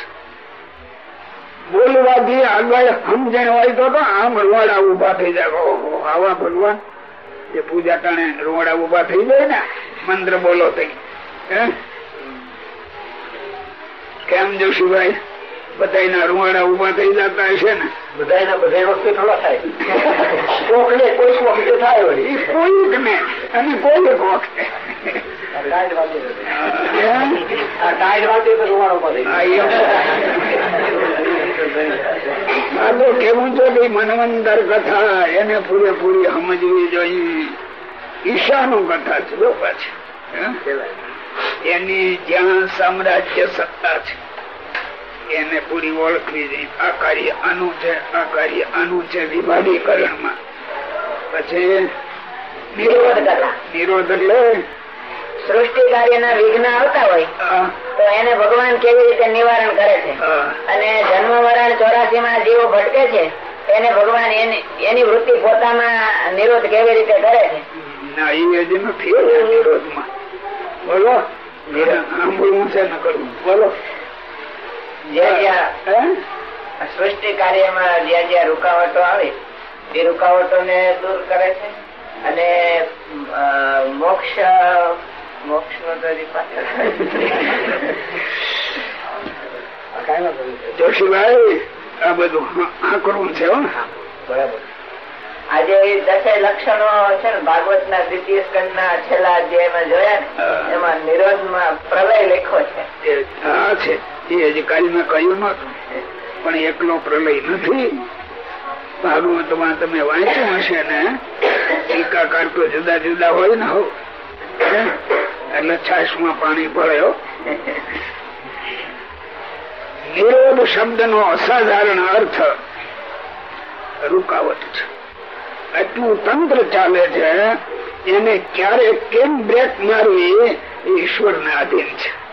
બોલવાથી આગળ સમજણ હોય તો આમ રોવાડા ઊભા થઈ જાય આવા ભગવાન જે પૂજા ટાણે રોવાડા ઊભા થઈ જાય ને મંત્ર બોલો તઈ? કેમ જોશીભાઈ બધા ના રૂવાડા ઊભા થઈ જતા હશે ને? બધા બધા વખતે થોડા થાય. વખતે થાય કોઈક અને કોઈક વખતે. કેવું છે કે મનવંતર કથા એને પૂરેપૂરી સમજવી જોઈએ. ઈશાનું કથા છે જો પાછી એની જ્યાં સામ્રાજ્ય સત્તા છે એને પૂરી ઓળખવી જોઈએ આ કાર્ય આનું છે આ કાર્ય આનું છે વિભાગીકરણમાં. પછી નિરોધ કથા નિરોધ એટલે? સૃષ્ટિ કાર્યના વિઘ્ન આવતા હોય તો એને ભગવાન કેવી રીતે નિવારણ કરે છે? અને જન્મ મરણ ચોરાસી માં જીવો ભટકે છે એને ભગવાન એની એની વૃત્તિ પોતામાં નિરોધ કેવી રીતે કરે છે? ના એ બોલો છે ન કરવું બોલો? સૃષ્ટિ કાર્યમાં જ્યાં જ્યાં રૂકાવટો આવે તે રૂકાવટો ને દૂર કરે છે. અને મોક્ષ મોક્ષ નો તો જોશીભાઈ આ બધું હા કરવું છે હો બરાબર. આજે દસે લક્ષણો છે ને ભાગવત ના દ્વિતીય સ્કંદ ના છેલ્લા અધ્યાયમાં જોયા ને એમાં નિરોધમાં પ્રલય લેખો છે. એ હા છે એ હજી કાલ મેં કહ્યું નતું પણ એકલો પ્રલય નથી. ભાગવતમાં તમે વાંચ્યું હશે ને ટીકાકાર તો જુદા જુદા હોય ને હો? એટલે છાસમાં પાણી હો. નિરોધ શબ્દ નો અસાધારણ અર્થ રૂકાવટ છે. એટલું તંત્ર ચાલે છે, એને ક્યારે કેમ બ્રેક મારવી એ ઈશ્વર ને આધીન છે.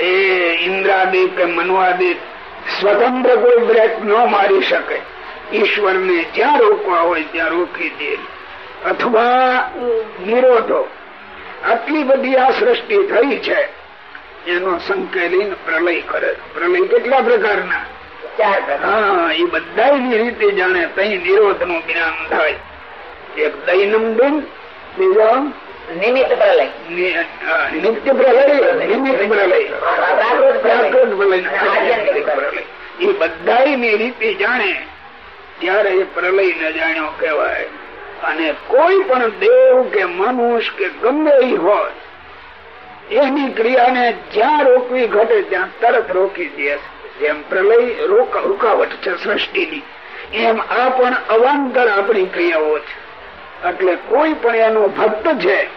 એ ઇન્દ્રાદી કે મનવાદી સ્વતંત્ર કોઈ બ્રેક ન મારી શકે. ઈશ્વર ને જ્યાં રોકવા હોય ત્યાં રોકી દે. અથવા નિરોધો. આટલી બધી આ સૃષ્ટિ થઈ છે. એનો સંકેલીન પ્રલય કરે. પ્રલય કેટલા પ્રકારના? એ રીતે જાણે તઈ નિરોધનું જ્ઞાન થાય. એક દૈનંદિન બીજો નિમિત્ત પ્રલય. નિત્ય પ્રલય નિમિત્ત પ્રલય. પ્રાકૃત એ બધા રીતે જાણે ત્યારે એ પ્રલય ને જાણ્યો કહેવાય. અને કોઈ પણ દેવ કે મનુષ્ય કે ગમે હોય એની ક્રિયાને જ્યાં રોકવી ઘટે ત્યાં તરત રોકી દે છે. જેમ પ્રલય રૂકાવટ છે સૃષ્ટિની. એમ આ પણ અવાંતર આપણી ક્રિયાઓ છે. એટલે કોઈ પણ એનો ભક્ત છે,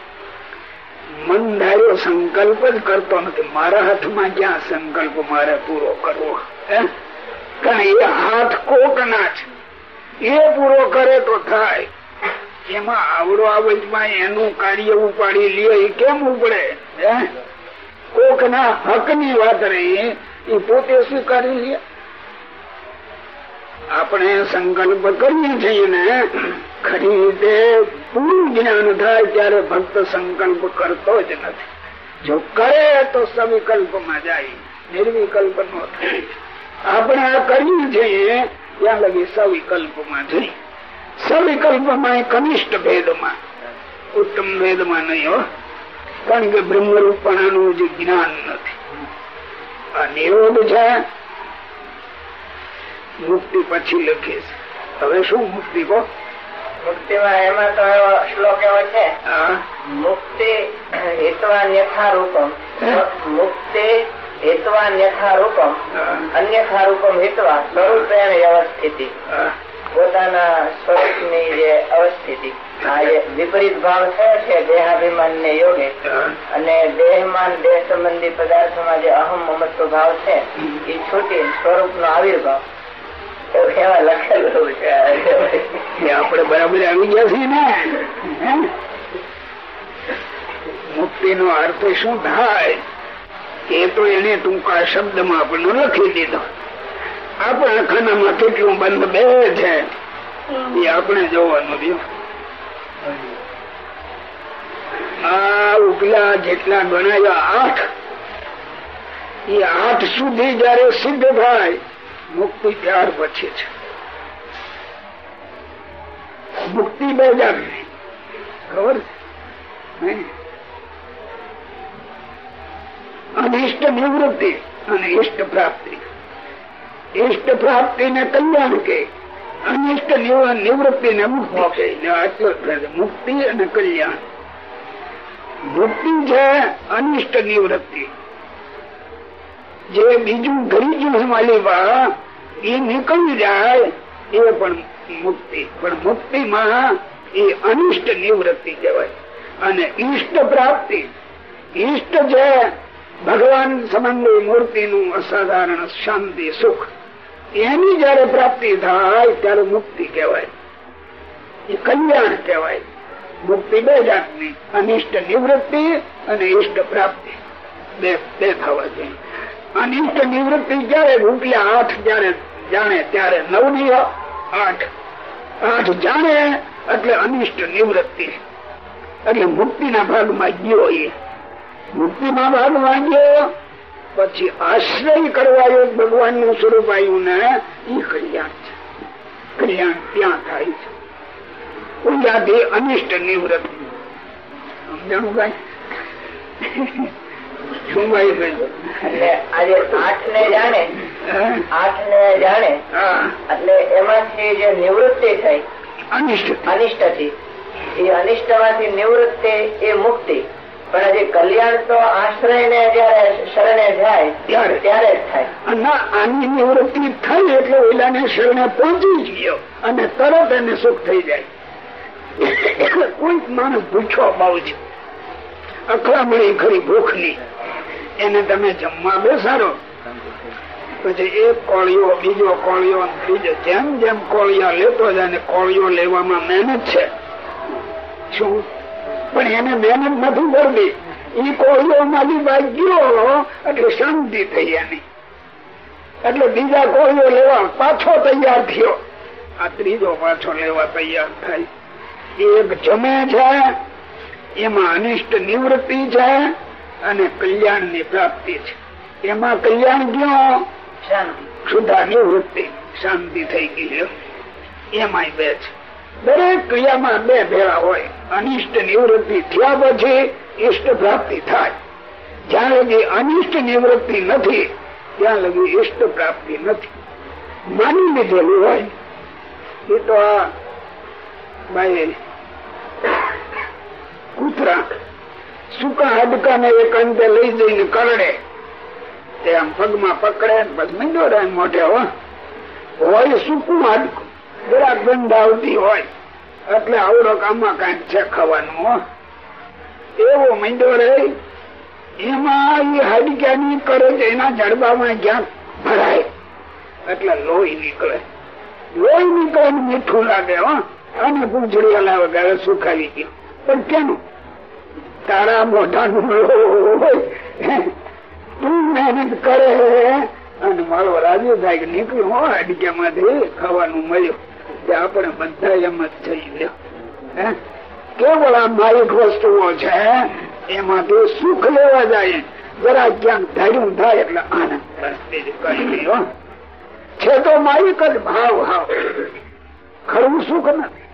મન ધાર્યો સંકલ્પ જ કરતો નથી. મારા હાથમાં ક્યાં સંકલ્પ મારે પૂરો કરવો? કારણ એ હાથ કોક ના છે. એ પૂરો કરે તો થાય. એમાં આવડો આવજમાં એનું કાર્ય ઉપાડી લે કેમ ઉપડે? કોક ના હકની વાત રહી. એ પોતે સ્વીકારી લે આપણે સંકલ્પ કરીએ છીએ ને, ખરી રીતે પૂરું જ્ઞાન થાય ત્યારે ભક્ત સંકલ્પ કરતો જ નથી. જો કરે તો સવિકલ્પમાં જાય નિર્વિકલ્પ નો થાય. આપણે આ કર્યું છે ત્યાં લગી સવિકલ્પમાં જઈ. સવિકલ્પમાં કનિષ્ઠ ભેદમાં, ઉત્તમ ભેદમાં નહીં હો. કારણ કે બ્રહ્મરૂપણાનું જે જ્ઞાન નથી. નિરોધ છે? મુક્તિ પછી લખીશ. હવે શું મુક્તિ કહો મુક્તિમાં એમાં તો એવો શ્લોક એવો છે. મુક્તિ હેતવા ન્યથા રૂપમ. મુક્તિ હેતવા ન્યથા રૂપમ. અન્યથા રૂપમ હિતવા સ્વરૂપેણ અવસ્થિતિ પોતાના સ્વરૂપની જે અવસ્થિતિ. વિપરીત ભાવ થયો છે દેહાભિમાન ને યોગે અને દેહમાન દેહ સંબંધી પદાર્થોમાં જે અહમ મમત્વ ભાવ છે એ છૂટી સ્વરૂપ નો આવિર્ભાવ. મુક્તિ નો? અર્થ શું થાય? એ એને ટૂંકા શબ્દમાં આપણને દીધો. આપણા ખાનામાં કેટલું બંધ બે છે? એ આપણે જોવાનું રહ્યું આ ઉપલા જેટલા ગણાયા આઠ, એ આઠ સુધી જયારે સિદ્ધ થાય, મુક્તિ ત્યાર પછી છે. મુક્તિ બે ખબર? અનિષ્ટ નિવૃત્તિ અને ઇષ્ટ પ્રાપ્તિ. ઇષ્ટ પ્રાપ્તિ ને કલ્યાણ કે અનિષ્ટ નિવૃત્તિ ને મુક્તિ. મુક્તિ અને કલ્યાણ. મુક્તિ છે અનિષ્ટ નિવૃત્તિ. જે બીજું ગરીજું માલિકા એ નીકળી જાય, એ પણ મુક્તિ. પણ મુક્તિમાં એ અનિષ્ટ નિવૃત્તિ કહેવાય. અને ઈષ્ટ પ્રાપ્તિ. ઈષ્ટ છે ભગવાન સંબંધી મૂર્તિનું અસાધારણ શાંતિ, સુખ એની જયારે પ્રાપ્તિ થાય, ત્યારે મુક્તિ કહેવાય. એ કલ્યાણ કહેવાય. મુક્તિ બે જાતની. અનિષ્ટ નિવૃત્તિ અને ઈષ્ટ પ્રાપ્તિ. બે બે થવા જોઈએ. અનિષ્ટ નિવૃત્તિ જયારે રૂપિયા આઠ જયારે જાણે, ત્યારે નવનીય આઠ. આઠ જાણે એટલે અનિષ્ટ નિવૃત્તિ. એટલે મુક્તિના ભાગમાં ગયો એ. મુક્તિમાં ભાગમાં ગયો પછી આશ્રય કરવાયો ભગવાનનું સ્વરૂપ આવ્યું ને એ કલ્યાણ છે. કલ્યાણ ત્યાં થાય છે. પૂજાથી અનિષ્ટ નિવૃત્તિ. સમજાણું શું ભાઈ એટલે આજે આઠ ને જાણે આઠ ને જાણે એટલે એમાંથી જે નિવૃત્તિ થઈ અનિષ્ટ. અનિષ્ટથી એ અનિષ્ટમાંથી નિવૃત્તિ એ મુક્તિ પણ હજી કલ્યાણ તો આશ્રય ને જયારે શરણે જાય ત્યારે. ત્યારે જ થાય. ના આની નિવૃત્તિ થઈ એટલે ઓલાને શરણે પહોંચી જ ગયો અને તરત એને સુખ થઈ જાય. કોઈક માણસ ભૂખ્યો બહુ છે. અકળામણી ખરી ભૂખની એને તમે જમવા બેસાડો. પછી એક કોળિયો બીજો કોળિયો ત્રીજો જેમ જેમ કોળિયા લેતો જાય ને કોળિયો લેવામાં મહેનત છે. શું? પણ એને મહેનત નથી કરવી. ઈ કોળિયો માંથી ભાગ્યો એટલે શાંતિ થઈ એની. એટલે બીજા કોળીઓ લેવા પાછો તૈયાર થયો. આ ત્રીજો પાછો લેવા તૈયાર થાય. એક જમે છે એમાં અનિષ્ટ નિવૃત્તિ છે અને કલ્યાણની પ્રાપ્તિ છે. એમાં કલ્યાણ ગયો? શુદ્ધા સુધા નિવૃત્તિ. શાંતિ થઈ ગઈ છે એમાંય બે છે. દરેક ક્રિયામાં બે ભેળા હોય. અનિષ્ટ નિવૃત્તિ થયા પછી ઇષ્ટ પ્રાપ્તિ થાય. જ્યાં લગી અનિષ્ટ નિવૃત્તિ નથી, ત્યાં લગી ઇષ્ટ પ્રાપ્તિ નથી. માની લીધેલું હોય. એ તો આ ભાઈ કૂતરા સુકા હાડકા ને એક અંતે લઈ જઈને કરડે. તે આમ પગમાં પકડે પગ પછી મોઢે હોય સૂકું હાડકું. જરા ગંધ આવતી હોય, એટલે આવડો કામમાં કંઈક છે ખાવાનું એવો મીંડો રે, એમાં એ હાડક્યાની કરે છે એના જડબામાં ક્યાંક ભરાય. એટલે લોહી નીકળે. લોહી નીકળે મીઠું લાગે અને પૂંછડી હલાવે ગાળે સુખાવી ગયો. પણ કેનું? તારા મોઢાનું લોહી તું મહેનત કરે. અને મારો રાજી થાય કે નીકળ્યું, હો અડક્યામાંથી ખાવાનું મળ્યું. તે આપણે બધા એમ જ થઈ ગયા. કેવળ આ માલિક વસ્તુઓ છે એમાંથી સુખ લેવા જાય. જરા ક્યાંક ધાર્યું થાય એટલે આનંદ કઈ છે તો માલિક જ ભાવ હાવ ખરું સુખ નથી.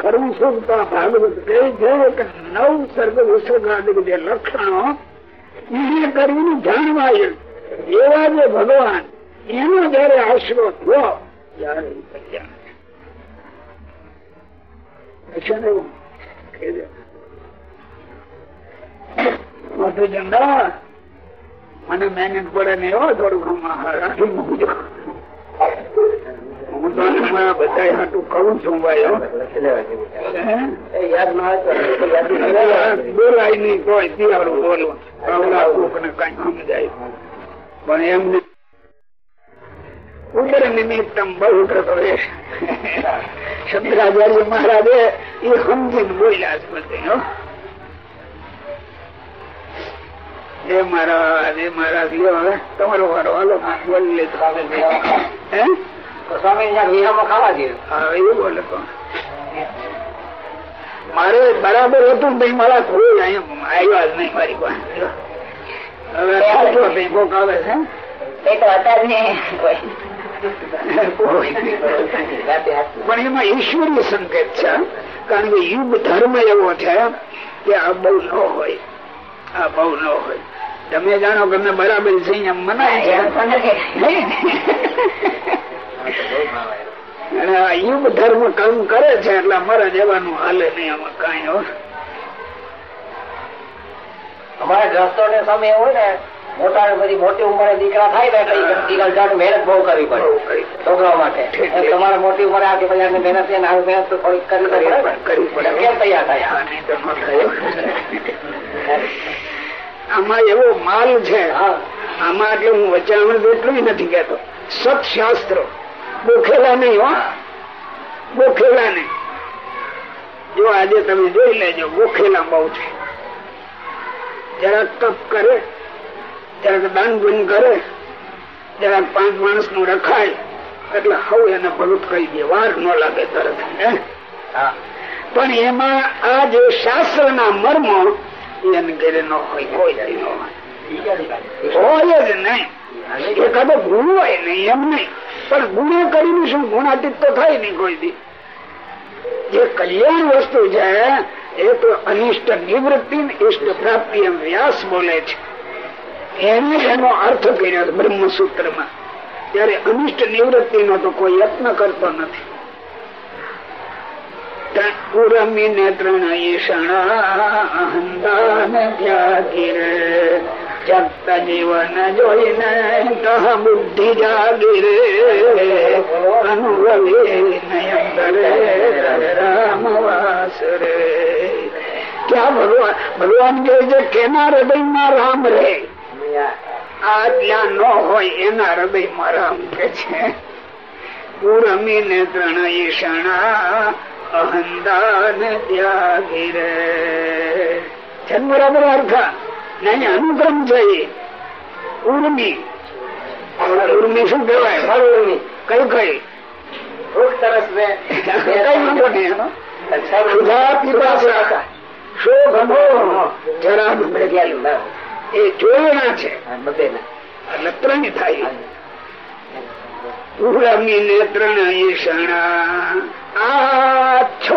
ખરું સુખ તો ભાગવત કહે છે કે નવ સર્ગ વિસર્ગાદિક જે લક્ષણો, એને કરીને જાણવા એવા જે ભગવાન, એનો જયારે આશરો થયો ઈ કલ્યાણ મને મહેનત પડે ને એવો થોડુંક રાખી મૂકજો હું તો બધા હાટું કહું છું બોલાય નહીં બોલવું કઈ સમજાય. પણ એમને ઉદર નિમિત્તમ બહુ થતો શંકરાચાર્ય મહારાજે એ સમજીને બોલ્યા છે બધે હો. એ મહારાજ એ મહારાજ લ્યો હવે તમારો વારો હાલો બોલી લે મારે બરાબર હતું ભાઈ મારા કોઈ આવ્યા જ નહીં મારી પાસે. હવે ભેગો આવે છે પણ એમાં ઈશ્વરીય સંકેત છે, કારણ કે યુગ ધર્મ એવો છે કે આ બહુ ન હોય. આ બહુ ન હોય. તમે જાણો કે અમે બરાબર છે એમ મનાય છે. અને આ યુગ ધર્મ કામ કરે છે એટલે અમારા જવાનું હાલે નહીં આમાં કઈ અમારા ગ્રસ્તો ને સામે એવું ને મોટા ને બધી મોટી ઉંમરે દીકરા થાય ને એટલે ઈ મહેનત બહુ કરવી પડે છોકરાઓ માટે. તમારે મોટી ઉંમરે આ કે પછી મહેનત છે મહેનત તો થોડીક કરવી પડે. કેમ તૈયાર થાય. આમાં એવો માલ છે. આમાં એટલે હું વચામણ એટલું નથી કેતો સત્શાસ્ત્ર. બોખેલા નહીં હો. બોખેલા નહીં. જો આજે તમે જોઈ લેજો બોખેલા બહુ છે. જરાક તપ કરે. જરાક દાન ગુણ કરે જરાક પાંચ માણસનું રખાય એટલે હવ એને ભલું કહી દે વાર ન લાગે તરત પણ એમાં આ જે શાસ્ત્ર ના મર્મ એને ઘેરે ન હોય કોઈ ન હોય. હોય જ નહીં. એકાદો ગુણ હોય નહીં એમ નહીં. પણ ગુણે કરીને શું? ગુણાતીત તો થાય નહીં કોઈ દી. જે કલ્યાણ વસ્તુ છે એ તો અનિષ્ટ નિવૃત્તિ ઇષ્ટ પ્રાપ્તિ એમ વ્યાસ બોલે છે. એને એનો અર્થ કર્યો છે બ્રહ્મસૂત્રમાં ત્યારે અનિષ્ટ નિવૃત્તિ નો તો કોઈ યત્ન કરતો નથી. ઉરમીને જગત જીવન જોઈને તહ બુદ્ધિ જાગીર. અનુભવી રામવાસ રે. ક્યાં ભગવાન? ભગવાન કહે કેના હૃદયમાં રામ રે આ ન હોય એના હૃદયમાં રામ કે છે. પૂરમી ને ત્રણય શણા અહંદાન ત્યાગી રે. છે બરાબર અર્થ. નહીં અનુક્રમ છે ઉર્મી. ઉર્મી શું કહેવાય? ફળની કઈ કઈ? ભૂખ તરસ ને કઈ વાંધો નહીં એનો. ક્ષુધા પીપાસા શોભ મોહ જરા મૃત્યુ. એ જોડણા છે. એટલે ત્રણ થાય. ઉરમી ને ત્રણ ઈષણા આ છો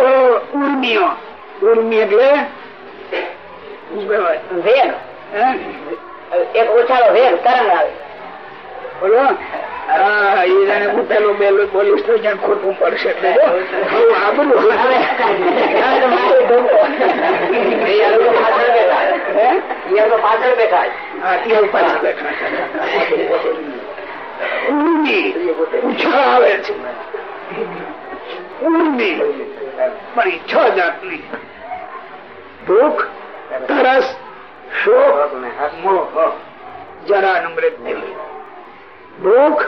ઉર્મીઓ ઉર્મી એટલે? હે? એક ઓછાળો વેર તરંગ આવે. બોલો? જાણે બેલો બોલીશ તો જ્યાં ખોટું પડશે. આબરૂ મારે? પાછળ બેઠા હા, ત્યાં બેઠા છે. આવે છે. ઊંડી એ છ જાતની. ભૂખ તરસ શોખ મોહ જરા મૃત્યુ ભૂખ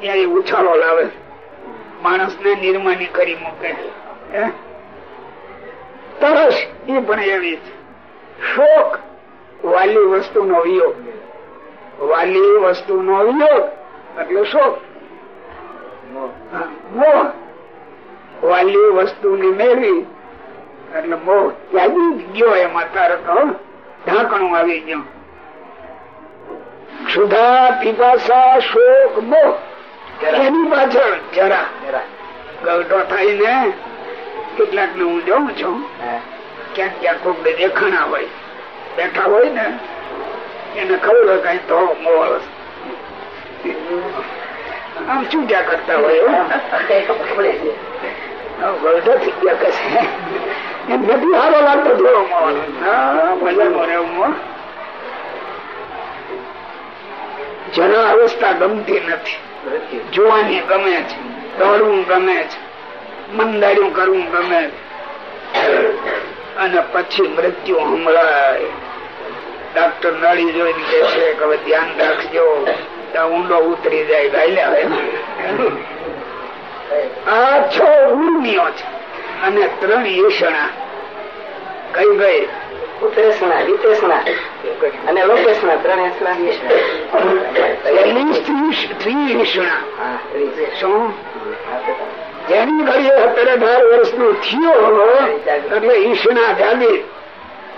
ત્યારે ઉછાળો લાવે. માણસ ને નિર્માની કરી મૂકે? તરસ એ પણ એવી છે શોક વાલી વસ્તુ નો વિયોગ. વાલી વસ્તુ નો વિયોગ એટલે શોક મોહ. વાલી વસ્તુ ની મેળવી એટલે મોહ ત્યાગી જ ગયો એમાં તરત ઢાંકણું આવી ગયું. સુધા પીપાસા શોક મોહ. એની પાછળ જરા. ગરડો થઈને કેટલાક ને હું જોઉં છું. ક્યાંક ક્યાંક કોક દેખાણા હોય. બેઠા હોય ને, એને ખબર હોય કઈ તો મોહ આમ શું ક્યાં કરતા હોય નથી અવસ્થા ગમતી નથી. જોવાની ગમે છે, દોડવું ગમે છે, મંદાર્યું કરવું ગમે છે. અને પછી મૃત્યુ હમળાય ડાક્ટર નળી જોઈને કે છે કે હવે ધ્યાન રાખજો. ઊંડો ઉતરી જાય ગાયલા આ છ ઉર્મિઓ છે. અને ત્રણ ઈષણા કઈ ગઈ ઉતરેશના વિતેશના અને લોકેશના ત્રણ ઈષણા શું? જેની ઘડીએ અત્યારે અઢાર વર્ષનો થયો એટલે ઈશના જાગી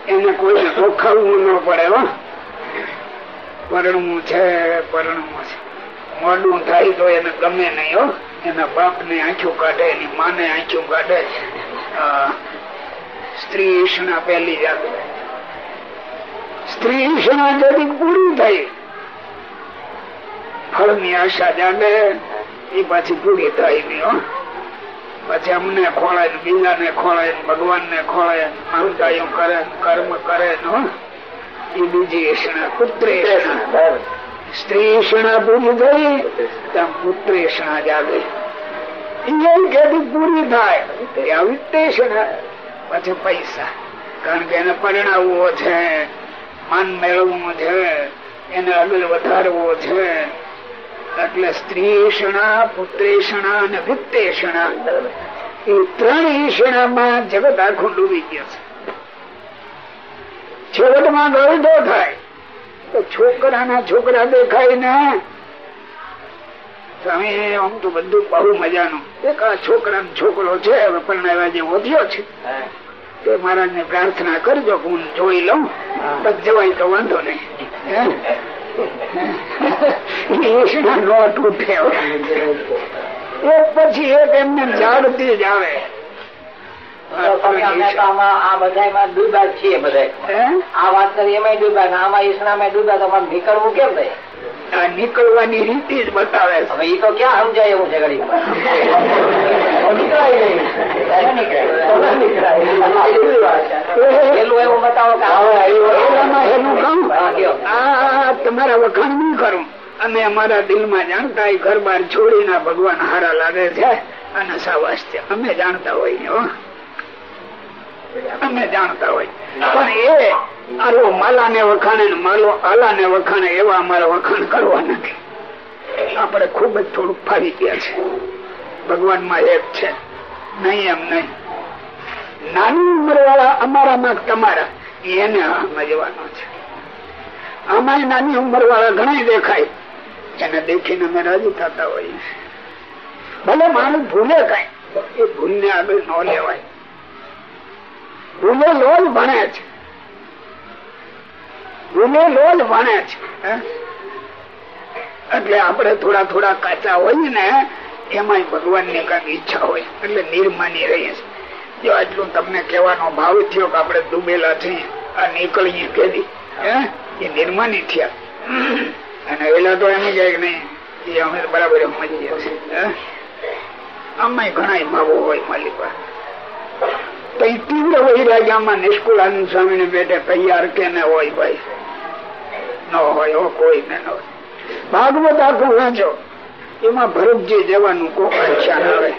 એને કોઈ ઓખાવવું ન પડે, હો. પરણવું છે પરણવું છે. મોડું થાય તો એને ગમે નહીં, હો. એના બાપ ને આંખું કાઢે, એની માને આંખું કાઢે. સ્ત્રી ઈશના પહેલી જાગે સ્ત્રી ઈશના જતી પૂરી થઈ. ફળની આશા જાગે, એ પાછી પૂરી થાય નહીં, હો. પછી અમને ખોળાય બીજા ને ખોળાય ભગવાન ને ખોળે ને કરે કર્મ કરે બીજી ઈષણા પુત્ર સ્ત્રી ઈષણા પૂરી થઈ, ત્યાં પુત્ર જાગે. એ કેદી પૂરી થાય. અવિત્તેષણા પછી પૈસા. કારણ કે એને પરિણાવવો છે, માન મેળવવું છે, એને આગળ વધારવો છે. એટલે સ્ત્રીષણા પુત્રેષણા અને વિત્તેષણા એ ત્રણ ઈષણામાં જગત આખું ડૂબી ગયો છે. છેવટમાં ગરડો થાય. તો છોકરાના છોકરા દેખાય ને તમે આમ તો બધું બહુ મજાનું. એક આ છોકરાનો છોકરો છે હવે પરણાવ્યા છે. તે મહારાજ ને પ્રાર્થના કરજો હું જોઈ લઉં. જવાય તો વાંધો નહીં. હે? ઈશના નોટ એક પછી એક એમને જાડતી જ આવે. નીકળવાની રીતિ જ બતાવે. હવે ઈ તો ક્યાં સમજાય એવું છે ઘડી તમારા વખાણ નહીં કરું અમે અમારા દિલમાં જાણતા ઘર બાર છોડીને ભગવાન હારા લાગે છે. અને સાવાસ છે અમે જાણતા હોય હો. અમે જાણતા હોય પણ એ આલો માલા ને વખાણે માલો આલા ને વખાણે એવા અમારા વખાણ કરવા નથી. આપણે ખૂબ જ થોડુંક ફાવી ગયા છે. ભગવાનમાં એક છે. નહીં એમ નહીં. નાની ઉંમર વાળા અમારા માં તમારા. એને સમજવાનો છે. આમાં નાની ઉંમર વાળા ઘણા દેખાય. એને દેખીને અમે રાજી થતા હોઈએ ભલે માણસ ભૂલે કઈ એ ભૂલ ને આગળ ન લેવાય. ભૂલે લો જ ભણે છે. ભૂલે લો જ ભણે છે. એટલે આપણે થોડા થોડા કાચા હોઈએ ને એમાં ભગવાનની કંઈક ઈચ્છા હોય, એટલે નિર્માની રહીએ જો આટલું તમને કહેવાનો ભાવ થયો કે આપણે ડૂબેલા છીએ આ નીકળીએ કેદી એ નિર્માની થયા. અને એલા તો એમ જાય નહીં, એ અમે બરાબર સમજી હે? આમાં ઘણા ભાવો હોય માલિક એ તીવ્ર વૈરાગ્યમાં નિષ્કુળાનંદ સ્વામી ને બેઠે તૈયાર કે ને હોય ભાઈ. ન હોય કોઈ ને ન હોય. ભાગવત આખું વાંચો. એમાં ભરતજી જવાનું આખ્યાન આવે.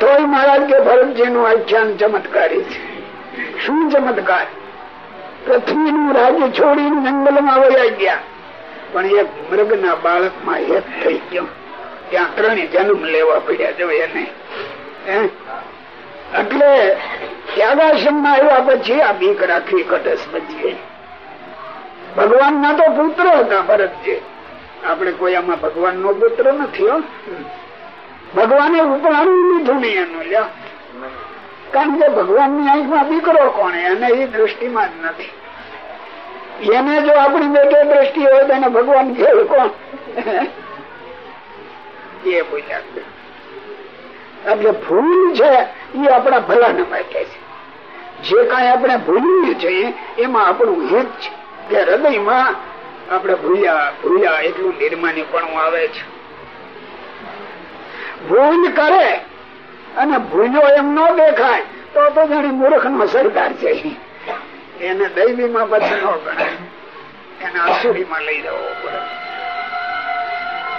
તોય મહારાજ કે ભરતજી નું આખ્યાન ચમત્કારી છે. શું ચમત્કાર? પૃથ્વીનું રાજ્ય છોડીને જંગલમાં વયા ગયા. પણ એક મૃગ ના બાળકમાં એક થઈ ગયો. ત્યાં ત્રણે જન્મ લેવા પડ્યા જો એને. એટલે ત્યાગાશ્રમમાં આવ્યા પછી આ બીક રાખવી ઘટસ પછી ભગવાન ના તો પુત્ર હતા ભરતજી. આપણે કોઈ આમાં ભગવાન નો પુત્ર નથી ભગવાને ઉપાડું લીધું નહીં એનું, લ્યો. કારણ કે ભગવાનની આંખમાં દીકરો કોણ એને એ દ્રષ્ટિમાં જ નથી. એને જો આપણી બેટે દ્રષ્ટિ હોય તો એને ભગવાન કેવું કોણ? એ બોલ્યા એટલે ભૂલ છે એ આપણા ભલાને માટે છે. જે કઈ આપણે ભૂલ્યું છે એમાં આપણું હિત છે. કે હૃદયમાં આપણે ભૂલ્યા ભૂલ્યા એટલું નિર્માની પણ આવે છે. ભૂલ કરે અને ભૂલો એમ ન દેખાય, તો તો જાણે મૂર્ખ નો સરદાર છે. એને દૈવી માં પછી ન ગણાય. એને આસુરી માં લઈ જવો પડે.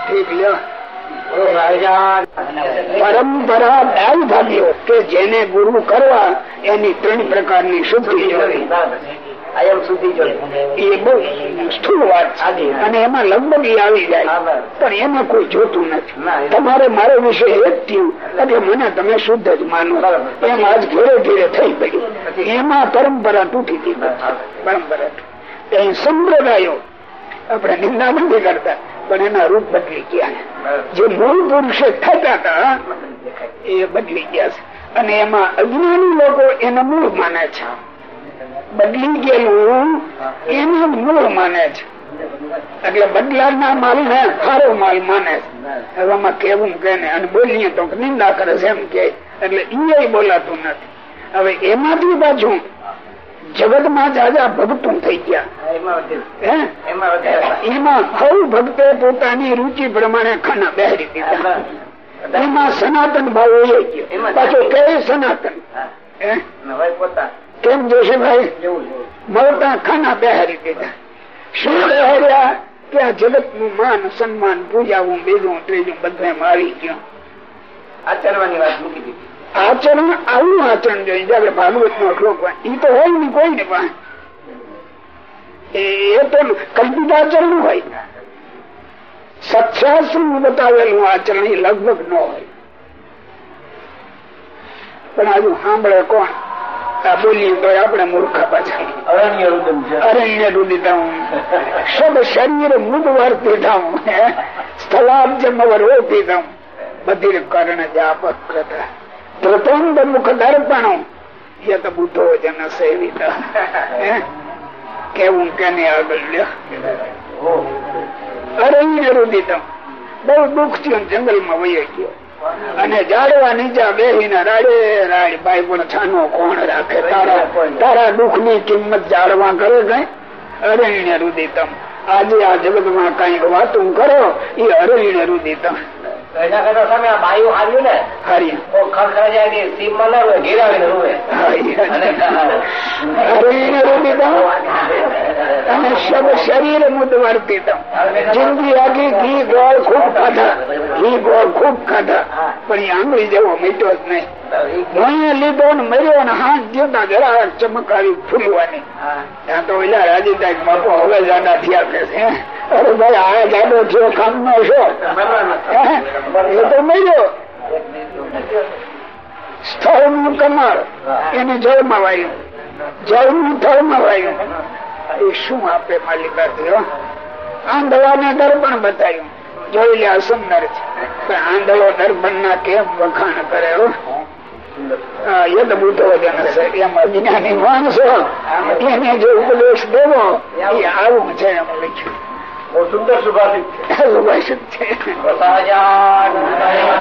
ઠીક લ્યો પરંપરા ભાગ્યો કે જેને ગુરુ કરવા એની ત્રણ પ્રકારની શુદ્ધિ એ બહુ સ્થુલ વાત અને એમાં લગભગ આવી જાય. પણ એમાં કોઈ જોતું નથી. તમારે મારે વિષય એક થયું. એટલે મને તમે શુદ્ધ જ માનો. એમ આજ ઘેરે ઘેરે થઈ ગયું. એમાં પરંપરા તૂટી ગઈ. પરંપરા સંપ્રદાયો આપણે નિંદા નથી કરતા. પણ એના રૂપ બદલી ગયા. જે મૂળ પુરુષે થતા હતા, એ બદલી ગયા છે. અને એમાં અજ્ઞાની લોકો એને મૂળ માને છે. બદલી ગયેલું એને મૂળ માને છે. એટલે બદલાના માલ ને ખારો માલ માને છે. હવે કેવું કે ને, અને બોલીએ તો નિંદા કરે છે એમ કે એટલે એ બોલાતું નથી. હવે એમાંથી પાછું જગતમાં જાજા ભક્તો થઈ ગયા. એમાં સૌ ભક્તે પોતાની રુચિ પ્રમાણે ખાના બહેરી દીધા. એમાં સનાતન ભાવ એ ગયો. પાછો કે સનાતન. કેમ જોશે ભાઈ? મળતા ખાના બહેરી દીધા. શું બહેર્યા? કે આ જગતનું માન સન્માન પૂજાવું બીજું ત્રીજું બધે મારી ગયો. આચરવાની વાત મૂકી દીધી. આચરણ આવું આચરણ જોઈએ. જે આપડે ભાગવત નો શ્લોક એ તો હોય ને કોઈ ને પણ. એ તો કલ્પિત આચરણ હોય. સત્યાસ્ત્ર બતાવેલું આચરણ એ લગભગ ન હોય. પણ આજુ સાંભળે કોણ? આ બોલીએ તો આપણે મૂર્ખા પાછા. અરણ્ય રૂદિતા સબ શરીર મુદ વર્તિતા સ્થલાબ્જ બધી કારણે કર્ણ આપત કૃતા પ્રતંગ મુખ દર્પણ યત બુદ્ધો જન સેવિત. કેવું કેને આગળ લ્યો અરે રૂદિતમ બહુ દુઃખ થયું જંગલમાં વહી ગયો. અને જાડવા નીચા બેહીને રાડે રાડ ભાઈ પણ છાનો કોણ રાખે? તારા તારા દુઃખની કિંમત જાળવા કરે કઈ? અરણ્ય રુદિતમ, આજે આ જગતમાં કંઈક વાતું કરો એ અરણ્ય રુદિતમ. એના કરતા સામે આ બાયું આવ્યું ને હરી તો જાય કે સીમમાં ના ઘેરાવીને રોવે. અને સબ શરીર મુદવર્તિતમ જિંદગી આખી ઘી ગોળ ખૂબ ખાધા. ઘી ગોળ ખૂબ ખાધા. પણ એ આંગળી જેવો મીઠો જ નહીં. મોંએ લીધો ને મર્યો ને હાથ જોતા જરા ચમકાવી ફૂલવાની. ત્યાં તો ઓલા બાપુ હવે જાડા થયા કે છે અરે ભાઈ આ જાડો થયો કામ નો છો તો મર્યો સ્થળનું કમળ એને જળમાં વાયું. જળનું થળમાં વાયું. એ શું આપે માલિકા આંધળા ને દર્પણ બતાવ્યું. જોઈ લે અસુંદર છે. આંધળો દર્પણ ના કેમ વખાણ કરે, હો? યદ બુદ્ધો જન છે. એમ અજ્ઞાની માણસો એને જો ઉપદેશ દેવો, એ આવું છે એમ લખ્યું. બહુ સુંદર સુભાષિત છે સુભાષિત છે સહજાનંદ